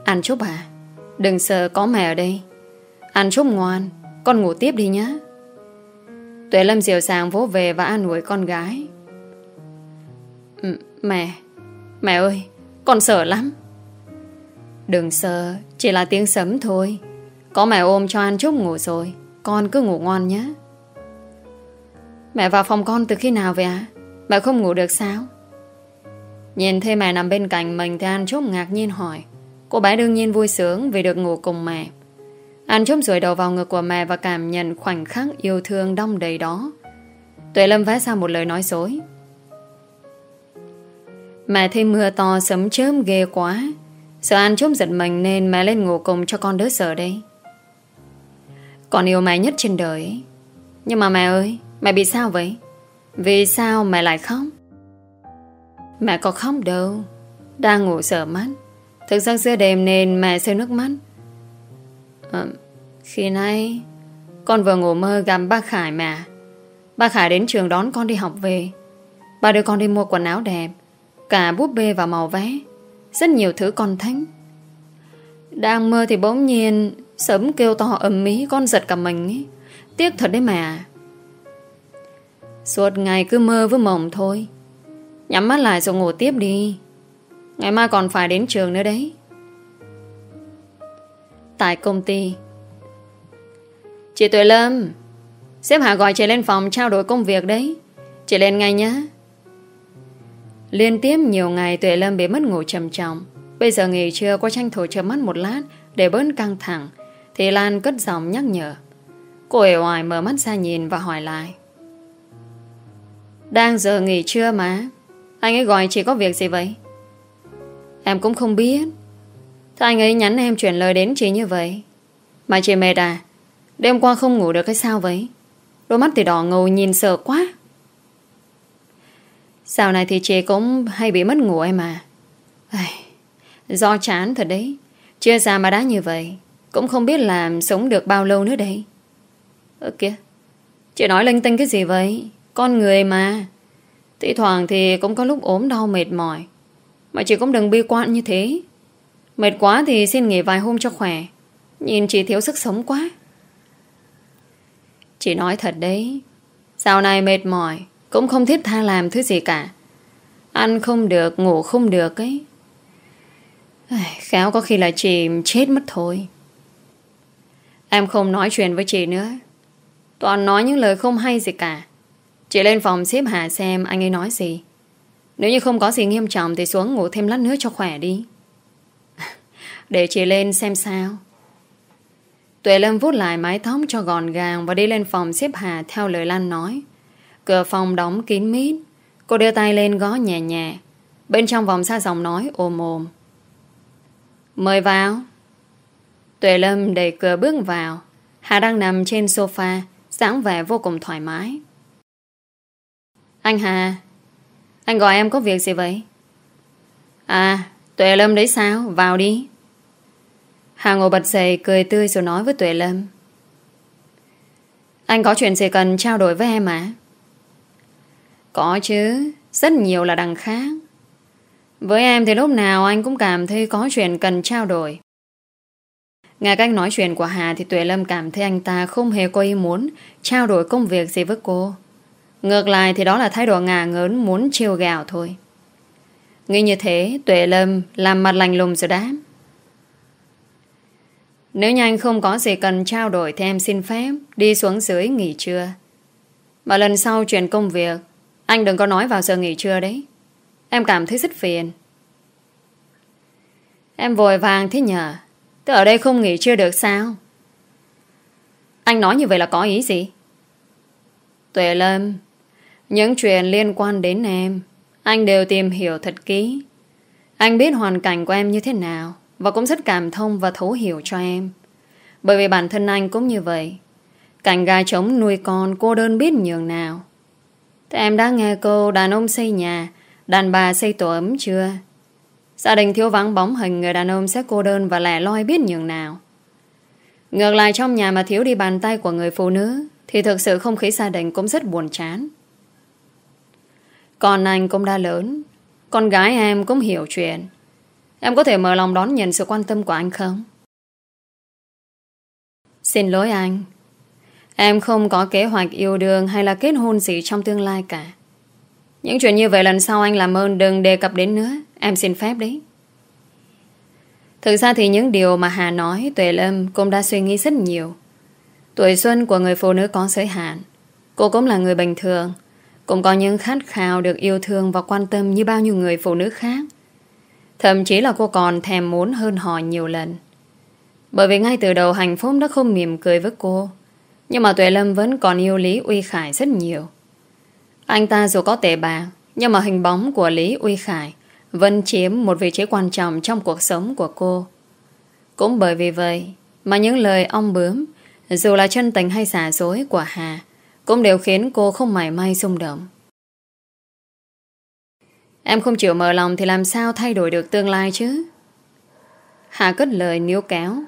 An chúc à? Đừng sợ, có mẹ ở đây. An chúc ngoan, Con ngủ tiếp đi nhé Tuệ Lâm dịu dàng vỗ về và an ủi con gái. Mẹ Mẹ ơi, Con sợ lắm. Đừng sợ, Chỉ là tiếng sấm thôi. Có mẹ ôm cho An Trúc ngủ rồi, Con cứ ngủ ngon nhé. Mẹ vào phòng con từ khi nào vậy ạ? Mẹ không ngủ được sao? Nhìn thấy mẹ nằm bên cạnh mình Thì An Trúc ngạc nhiên hỏi. Cô bé đương nhiên vui sướng vì được ngủ cùng mẹ. An chống rồi đầu vào ngực của mẹ Và cảm nhận khoảnh khắc yêu thương đong đầy đó. Tuệ Lâm vẽ ra một lời nói dối. Mẹ thấy mưa to sấm chớm ghê quá. Sợ An chống giật mình Nên mẹ lên ngủ cùng cho con đỡ sợ đây. Con yêu mẹ nhất trên đời. Nhưng mà mẹ ơi, Mẹ bị sao vậy? Vì sao mẹ lại khóc? Mẹ có khóc đâu. Đang ngủ sợ mắt. Thực ra giữa đêm nên mẹ rơi nước mắt à, Khi nay Con vừa ngủ mơ gặp bác Khải mà. Bác Khải đến trường đón con đi học về. Bà đưa con đi mua quần áo đẹp Cả búp bê và màu vé Rất nhiều thứ con thích. Đang mơ thì bỗng nhiên Sớm kêu to ầm mí Con giật cả mình ấy. Tiếc thật đấy mà. Suốt ngày cứ mơ với mộng thôi. Nhắm mắt lại rồi ngủ tiếp đi. Ngày mai còn phải đến trường nữa đấy. Tại công ty. Chị Tuệ Lâm, Sếp Hạ gọi chị lên phòng trao đổi công việc đấy. Chị lên ngay nhé. Liên tiếp nhiều ngày Tuệ Lâm bị mất ngủ trầm trọng. Bây giờ nghỉ trưa qua tranh thủ chớp mắt một lát Để bớt căng thẳng. Thì Lan cất giọng nhắc nhở. Cô ẻo hoài mở mắt ra nhìn và hỏi lại. Đang giờ nghỉ trưa mà. Anh ấy gọi chị có việc gì vậy? Em cũng không biết. Thế anh ấy nhắn em chuyển lời đến chị như vậy? Mà chị mệt à? Đêm qua không ngủ được cái sao vậy? Đôi mắt thì đỏ ngầu, nhìn sợ quá. Sau này thì chị cũng hay bị mất ngủ em à. Do chán thật đấy. Chưa già mà đã như vậy, Cũng không biết làm sống được bao lâu nữa đấy. Ơ kìa, Chị nói linh tinh cái gì vậy? Con người mà. Thì thoảng thì cũng có lúc ốm đau mệt mỏi, Mà chị cũng đừng bi quan như thế. Mệt quá thì xin nghỉ vài hôm cho khỏe. Nhìn chị thiếu sức sống quá. Chị nói thật đấy. Sau này mệt mỏi Cũng không thiết tha làm thứ gì cả. Ăn không được, ngủ không được ấy. Khéo có khi là chị chết mất thôi. Em không nói chuyện với chị nữa. Toàn nói những lời không hay gì cả. Chị lên phòng xếp Hà xem anh ấy nói gì. Nếu như không có gì nghiêm trọng Thì xuống ngủ thêm lát nữa cho khỏe đi. Để chị lên xem sao. Tuệ Lâm vút lại mái tóc cho gọn gàng Và đi lên phòng xếp Hà theo lời Lan nói. Cửa phòng đóng kín mít. Cô đưa tay lên gõ nhẹ nhẹ. Bên trong vòng xa giọng nói ồm ồm. Mời vào. Tuệ Lâm đẩy cửa bước vào. Hà đang nằm trên sofa, dáng vẻ vô cùng thoải mái. Anh Hà, Anh gọi em có việc gì vậy? À Tuệ Lâm đấy sao? Vào đi. Hà ngồi bật dậy cười tươi rồi nói với Tuệ Lâm Anh có chuyện gì cần trao đổi với em à Có chứ Rất nhiều là đằng khác Với em thì lúc nào anh cũng cảm thấy có chuyện cần trao đổi Nghe cách nói chuyện của Hà thì Tuệ Lâm cảm thấy anh ta không hề có ý muốn trao đổi công việc gì với cô. Ngược lại thì đó là thái độ ngà ngớn muốn chiêu gạo thôi. Nghĩ như thế, Tuệ Lâm làm mặt lành lùng rồi đáp. Nếu như anh không có gì cần trao đổi thì em xin phép đi xuống dưới nghỉ trưa. Mà lần sau chuyện công việc, anh đừng có nói vào giờ nghỉ trưa đấy. Em cảm thấy rất phiền. Em vội vàng thế nhờ. Tôi ở đây không nghỉ trưa được sao? Anh nói như vậy là có ý gì? Tuệ Lâm Những chuyện liên quan đến em Anh đều tìm hiểu thật kỹ. Anh biết hoàn cảnh của em như thế nào? Và cũng rất cảm thông và thấu hiểu cho em. Bởi vì bản thân anh cũng như vậy. Cảnh gà trống nuôi con, cô đơn biết nhường nào. Thế em đã nghe câu đàn ông xây nhà, Đàn bà xây tổ ấm chưa? Gia đình thiếu vắng bóng hình, Người đàn ông sẽ cô đơn và lẻ loi biết nhường nào. Ngược lại trong nhà mà thiếu đi bàn tay của người phụ nữ, Thì thực sự không khí gia đình cũng rất buồn chán. Còn anh cũng đã lớn, Con gái em cũng hiểu chuyện. Em có thể mở lòng đón nhận sự quan tâm của anh không? Xin lỗi anh. Em không có kế hoạch yêu đương Hay là kết hôn gì trong tương lai cả. Những chuyện như vậy lần sau anh làm ơn Đừng đề cập đến nữa. Em xin phép đấy. Thực ra thì những điều mà Hà nói, Tuệ Lâm cũng đã suy nghĩ rất nhiều. Tuổi xuân của người phụ nữ có giới hạn. Cô cũng là người bình thường. Cũng có những khát khao được yêu thương Và quan tâm như bao nhiêu người phụ nữ khác. Thậm chí là cô còn thèm muốn hơn họ nhiều lần Bởi vì ngay từ đầu hạnh phúc đã không mỉm cười với cô Nhưng mà Tuệ Lâm vẫn còn yêu Lý Uy Khải rất nhiều Anh ta dù có tệ bạc Nhưng mà hình bóng của Lý Uy Khải vẫn chiếm một vị trí quan trọng trong cuộc sống của cô. Cũng bởi vì vậy mà những lời ong bướm, dù là chân tình hay giả dối của Hà, cũng đều khiến cô không mảy may xung động. Em không chịu mở lòng thì làm sao thay đổi được tương lai chứ? Hà cất lời níu kéo.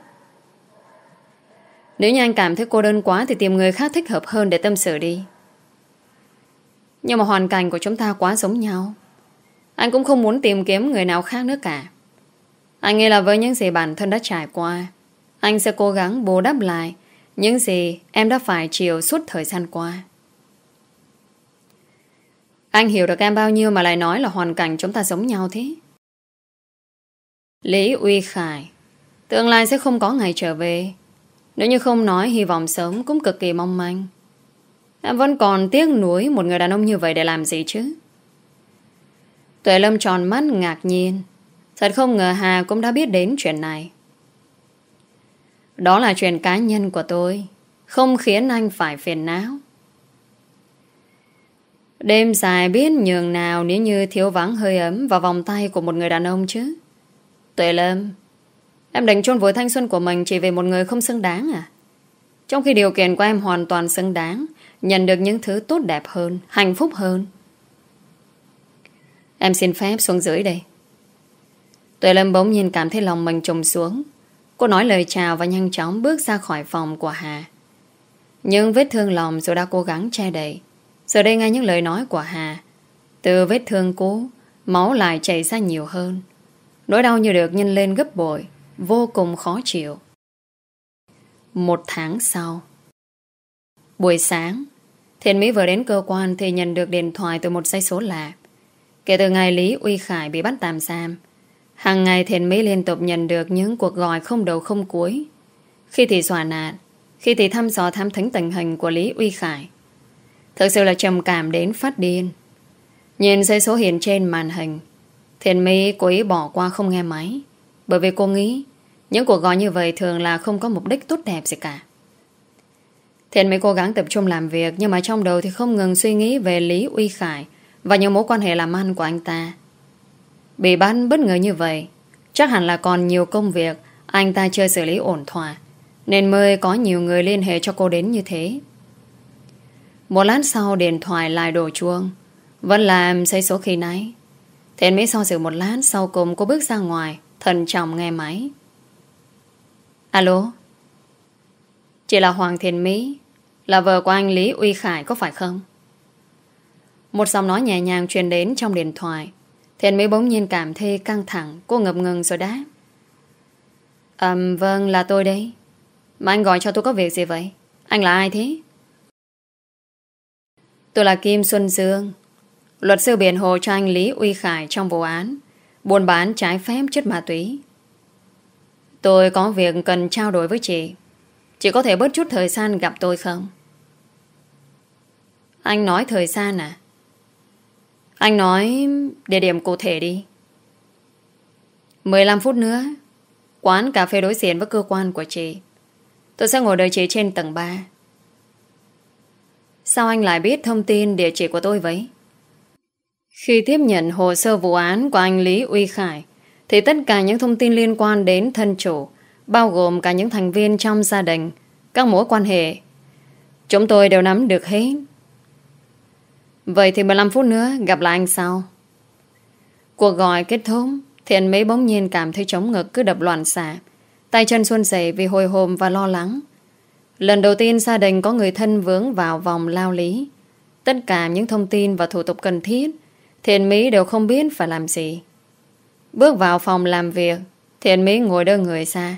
Nếu như anh cảm thấy cô đơn quá thì tìm người khác thích hợp hơn để tâm sự đi. Nhưng mà hoàn cảnh của chúng ta quá giống nhau. Anh cũng không muốn tìm kiếm người nào khác nữa cả Anh nghĩ là với những gì bản thân đã trải qua, Anh sẽ cố gắng bù đắp lại Những gì em đã phải chịu suốt thời gian qua anh hiểu được em bao nhiêu mà lại nói là hoàn cảnh chúng ta giống nhau thế. Lý Uy Khải, Tương lai sẽ không có ngày trở về. Nếu như không nói, hy vọng sớm cũng cực kỳ mong manh. Em vẫn còn tiếc nuối một người đàn ông như vậy để làm gì chứ? Tuệ Lâm tròn mắt ngạc nhiên. Thật không ngờ Hà cũng đã biết đến chuyện này. Đó là chuyện cá nhân của tôi, Không khiến anh phải phiền não. Đêm dài biết nhường nào Nếu như thiếu vắng hơi ấm Vào vòng tay của một người đàn ông chứ? Tuệ Lâm, Em đành chôn vùi thanh xuân của mình Chỉ vì một người không xứng đáng à? Trong khi điều kiện của em hoàn toàn xứng đáng, Nhận được những thứ tốt đẹp hơn, Hạnh phúc hơn. Em xin phép xuống dưới đây. Tuệ Lâm bỗng nhiên cảm thấy lòng mình trùng xuống. Cô nói lời chào và nhanh chóng bước ra khỏi phòng của Hà. Nhưng vết thương lòng dù đã cố gắng che đậy Giờ đây nghe những lời nói của Hà. Từ vết thương cũ, Máu lại chảy ra nhiều hơn. Nỗi đau như được nhân lên gấp bội, Vô cùng khó chịu. Một tháng sau. Buổi sáng Thiện Mỹ vừa đến cơ quan Thì nhận được điện thoại từ một dây số lạ. Kể từ ngày Lý Uy Khải bị bắt tạm giam, hàng ngày Thiện Mỹ liên tục nhận được những cuộc gọi không đầu không cuối. Khi thì xòa nạn, Khi thì thăm dò tham thính tình hình của Lý Uy Khải Thực sự là trầm cảm đến phát điên Nhìn dây số hiện trên màn hình Thiện Mỹ cố ý bỏ qua không nghe máy Bởi vì cô nghĩ Những cuộc gọi như vậy thường là không có mục đích tốt đẹp gì cả Thiện Mỹ cố gắng tập trung làm việc Nhưng mà trong đầu thì không ngừng suy nghĩ về Lý Uy Khải và những mối quan hệ làm ăn của anh ta. Bị bắt bất ngờ như vậy, chắc hẳn là còn nhiều công việc anh ta chưa xử lý ổn thỏa, nên mới có nhiều người liên hệ cho cô đến như thế. Một lát sau điện thoại lại đổ chuông, vẫn làm xây số khi nãy. Thiện Mỹ so dự một lát sau cùng cô bước ra ngoài, thần trọng nghe máy. Alo? Chị là Hoàng Thiện Mỹ, là vợ của anh Lý Uy Khải có phải không? Một giọng nói nhẹ nhàng truyền đến trong điện thoại. Thiện Mỹ bỗng nhiên cảm thấy căng thẳng, cô ngập ngừng rồi đáp. Ừm, vâng, là tôi đấy. Mà anh gọi cho tôi có việc gì vậy? Anh là ai thế? Tôi là Kim Xuân Dương, luật sư biện hộ cho anh Lý Uy Khải trong vụ án buôn bán trái phép chất ma túy. Tôi có việc cần trao đổi với chị. Chị có thể bớt chút thời gian gặp tôi không? Anh nói thời gian à? Anh nói địa điểm cụ thể đi. 15 phút nữa, quán cà phê đối diện với cơ quan của chị. Tôi sẽ ngồi đợi chị trên tầng 3. Sao anh lại biết thông tin địa chỉ của tôi vậy? Khi tiếp nhận hồ sơ vụ án của anh Lý Uy Khải, thì tất cả những thông tin liên quan đến thân chủ, bao gồm cả những thành viên trong gia đình, các mối quan hệ, chúng tôi đều nắm được hết. Vậy thì 15 phút nữa gặp lại anh sau. Cuộc gọi kết thúc, Thiện mấy bỗng nhiên cảm thấy trống ngực cứ đập loạn xạ. Tay chân xuân dậy vì hồi hộp và lo lắng. Lần đầu tiên gia đình có người thân vướng vào vòng lao lý. Tất cả những thông tin và thủ tục cần thiết, Thiện Mỹ đều không biết phải làm gì. Bước vào phòng làm việc, Thiện Mỹ ngồi đơ người xa.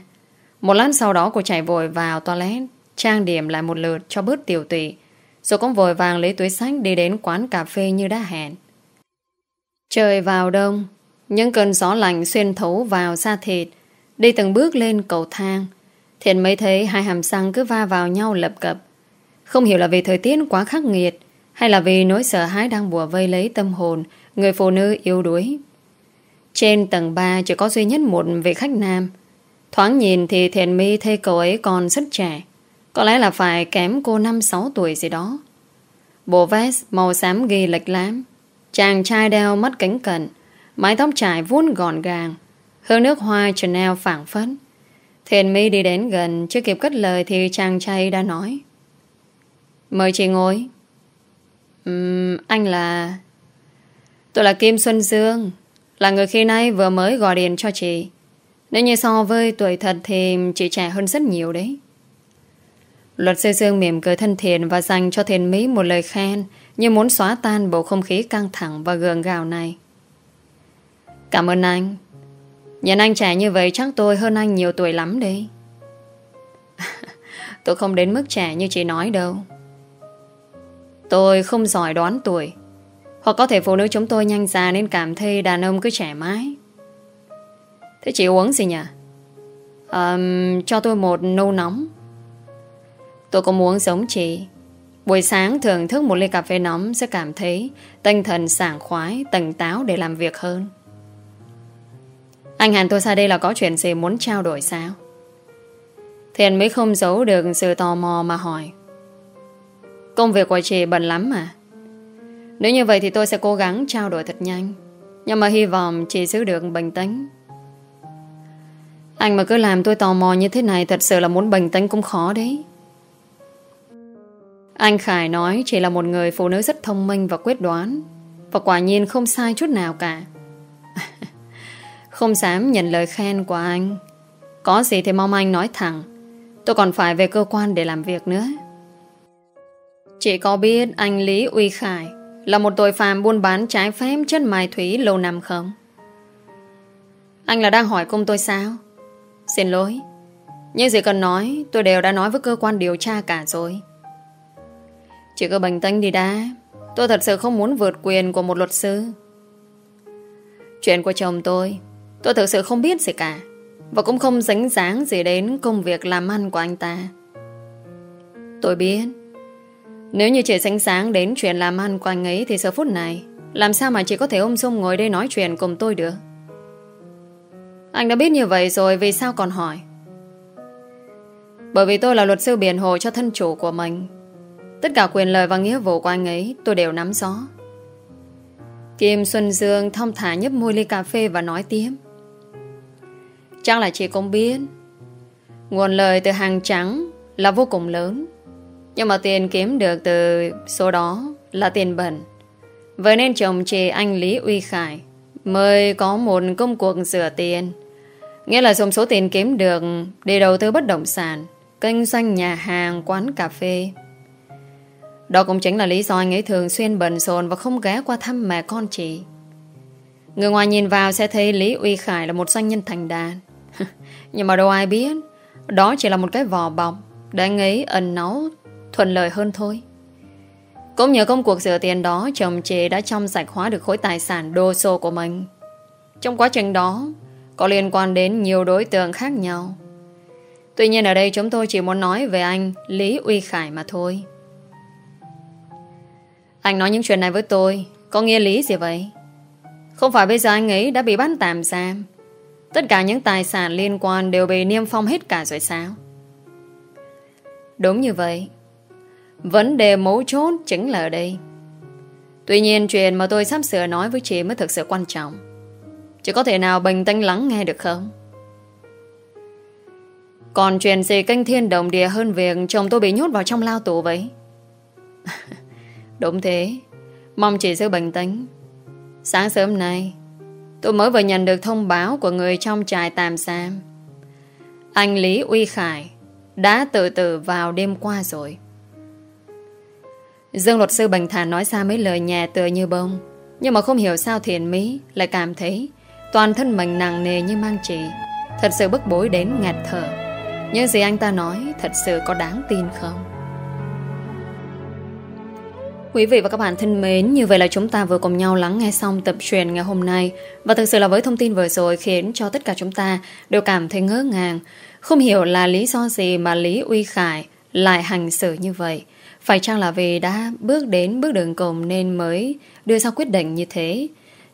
Một lát sau đó cô chạy vội vào toilet, trang điểm lại một lượt cho bớt tiểu tụy, rồi cũng vội vàng lấy túi sách đi đến quán cà phê như đã hẹn. Trời vào đông, những cơn gió lạnh xuyên thấu vào da thịt, đi từng bước lên cầu thang. Thiện mới thấy hai hàm răng cứ va vào nhau lập cập. Không hiểu là vì thời tiết quá khắc nghiệt, hay là vì nỗi sợ hãi đang bùa vây lấy tâm hồn người phụ nữ yếu đuối. Trên tầng 3 chỉ có duy nhất một vị khách nam. Thoáng nhìn thì thiện mi thấy cậu ấy còn rất trẻ. Có lẽ là phải kém cô 5-6 tuổi gì đó. Bộ vest màu xám ghi lệch lám. Chàng trai đeo mắt cánh cận. Mái tóc trải vuốt gọn gàng. Hương nước hoa Chanel phảng phất. Thiện mi đi đến gần chưa kịp cất lời thì chàng trai đã nói. Mời chị ngồi. Uhm, anh là... Tôi là Kim Xuân Dương Là người khi nay vừa mới gọi điện cho chị Nếu như so với tuổi thật Thì chị trẻ hơn rất nhiều đấy Luật sư Dương mỉm cười thân thiện Và dành cho thiền Mỹ một lời khen Như muốn xóa tan bầu không khí căng thẳng Và gượng gạo này Cảm ơn anh Nhìn anh trẻ như vậy chắc tôi hơn anh nhiều tuổi lắm đấy. Tôi không đến mức trẻ như chị nói đâu. Tôi không giỏi đoán tuổi. Hoặc có thể phụ nữ chúng tôi nhanh già Nên cảm thấy đàn ông cứ trẻ mãi. Thế chị uống gì nhỉ? Um, Cho tôi một nâu nóng. Tôi cũng muốn giống chị. Buổi sáng thưởng thức một ly cà phê nóng Sẽ cảm thấy tinh thần sảng khoái Tỉnh táo để làm việc hơn. Anh hẹn tôi ra đây là có chuyện gì muốn trao đổi sao? Thiện mới không giấu được sự tò mò mà hỏi. Công việc của chị bận lắm mà. Nếu như vậy thì tôi sẽ cố gắng trao đổi thật nhanh. Nhưng mà hy vọng chị giữ được bình tĩnh. Anh mà cứ làm tôi tò mò như thế này, Thật sự là muốn bình tĩnh cũng khó đấy. Anh Khải nói chị là một người phụ nữ rất thông minh và quyết đoán. Và quả nhiên không sai chút nào cả. Không dám nhận lời khen của anh Có gì thì mong anh nói thẳng Tôi còn phải về cơ quan để làm việc nữa Chị có biết anh Lý Uy Khải là một tội phạm buôn bán trái phép chất mai thủy lâu năm không? Anh là đang hỏi công tôi sao? Xin lỗi. Nhưng gì cần nói, tôi đều đã nói với cơ quan điều tra cả rồi. Chị cứ bình tĩnh đi đã. Tôi thật sự không muốn vượt quyền của một luật sư. Chuyện của chồng tôi, tôi thực sự không biết gì cả. Và cũng không dính dáng gì đến công việc làm ăn của anh ta. Tôi biết, nếu như chị sánh sáng đến chuyện làm ăn của anh ấy Thì giờ phút này, Làm sao mà chị có thể ôm sung ngồi đây nói chuyện cùng tôi được? Anh đã biết như vậy rồi, Vì sao còn hỏi? Bởi vì tôi là luật sư biển hộ cho thân chủ của mình. Tất cả quyền lợi và nghĩa vụ của anh ấy Tôi đều nắm rõ. Kim Xuân Dương thông thả nhấp môi ly cà phê và nói tiếp. Chắc là chị cũng biết Nguồn lời từ hàng trắng Là vô cùng lớn nhưng mà tiền kiếm được từ số đó là tiền bẩn. Vậy nên chồng chị anh Lý Uy Khải mới có một công cuộc rửa tiền. Nghĩa là dùng số tiền kiếm được để đầu tư bất động sản, kinh doanh nhà hàng, quán cà phê. Đó cũng chính là lý do anh ấy thường xuyên bận rộn và không ghé qua thăm mẹ con chị. Người ngoài nhìn vào sẽ thấy Lý Uy Khải là một doanh nhân thành đạt. Nhưng mà đâu ai biết, đó chỉ là một cái vỏ bọc để anh ấy ẩn náu thuận lợi hơn thôi. Cũng nhờ công cuộc rửa tiền đó, chồng chị đã trong sạch hóa được khối tài sản đô sô của mình. Trong quá trình đó, có liên quan đến nhiều đối tượng khác nhau. Tuy nhiên ở đây chúng tôi chỉ muốn nói về anh Lý Uy Khải mà thôi. Anh nói những chuyện này với tôi, Có nghĩa lý gì vậy? Không phải bây giờ anh ấy đã bị bắt tạm giam Tất cả những tài sản liên quan Đều bị niêm phong hết cả rồi sao? Đúng như vậy. Vấn đề mấu chốt chính là ở đây. Tuy nhiên chuyện mà tôi sắp sửa nói với chị mới thực sự quan trọng. Chị có thể nào bình tĩnh lắng nghe được không? Còn chuyện gì kinh thiên động địa hơn việc chồng tôi bị nhốt vào trong lao tù vậy? Đúng thế. Mong chị giữ bình tĩnh. Sáng sớm nay Tôi mới vừa nhận được thông báo của người trong trại tạm giam. Anh Lý Uy Khải Đã tự tử vào đêm qua rồi. Dương luật sư bình thản nói ra mấy lời nhẹ tựa như bông, Nhưng mà không hiểu sao thiền mỹ Lại cảm thấy Toàn thân mình nặng nề như mang chị Thật sự bức bối đến ngạt thở. Những gì anh ta nói Thật sự có đáng tin không? Quý vị và các bạn thân mến, như vậy là chúng ta vừa cùng nhau lắng nghe xong tập truyền ngày hôm nay và thực sự là với thông tin vừa rồi khiến cho tất cả chúng ta đều cảm thấy ngỡ ngàng. Không hiểu là lý do gì mà Lý Uy Khải lại hành xử như vậy. Phải chăng là vì đã bước đến bước đường cùng nên mới đưa ra quyết định như thế?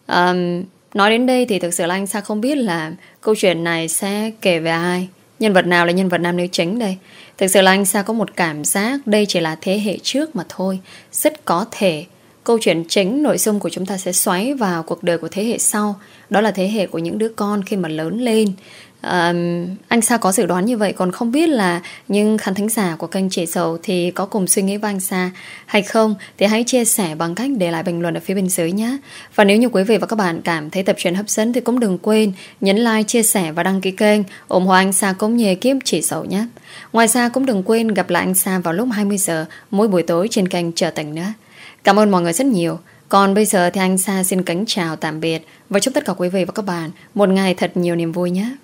Um, nói đến đây thì thực sự là anh Sa không biết là câu chuyện này sẽ kể về ai. Nhân vật nào là nhân vật nam nữ chính đây? Thực sự là anh Sa có một cảm giác đây chỉ là thế hệ trước mà thôi. Rất có thể câu chuyện chính nội dung của chúng ta sẽ xoáy vào cuộc đời của thế hệ sau. Đó là thế hệ của những đứa con khi mà lớn lên. Um, anh Sa có dự đoán như vậy còn không biết là nhưng khán thính giả của kênh Trẻ Sầu thì có cùng suy nghĩ với anh Sa hay không thì hãy chia sẻ bằng cách để lại bình luận ở phía bên dưới nhé. Và nếu như quý vị và các bạn cảm thấy tập truyện hấp dẫn thì cũng đừng quên nhấn like, chia sẻ và đăng ký kênh ủng hộ anh Sa cũng như kiếm Trẻ Sầu nhé. Ngoài ra cũng đừng quên gặp lại anh Sa vào lúc 20 giờ mỗi buổi tối trên kênh Trở Tỉnh nữa. Cảm ơn mọi người rất nhiều. Còn bây giờ thì anh Sa xin kính chào tạm biệt và chúc tất cả quý vị và các bạn một ngày thật nhiều niềm vui nhé.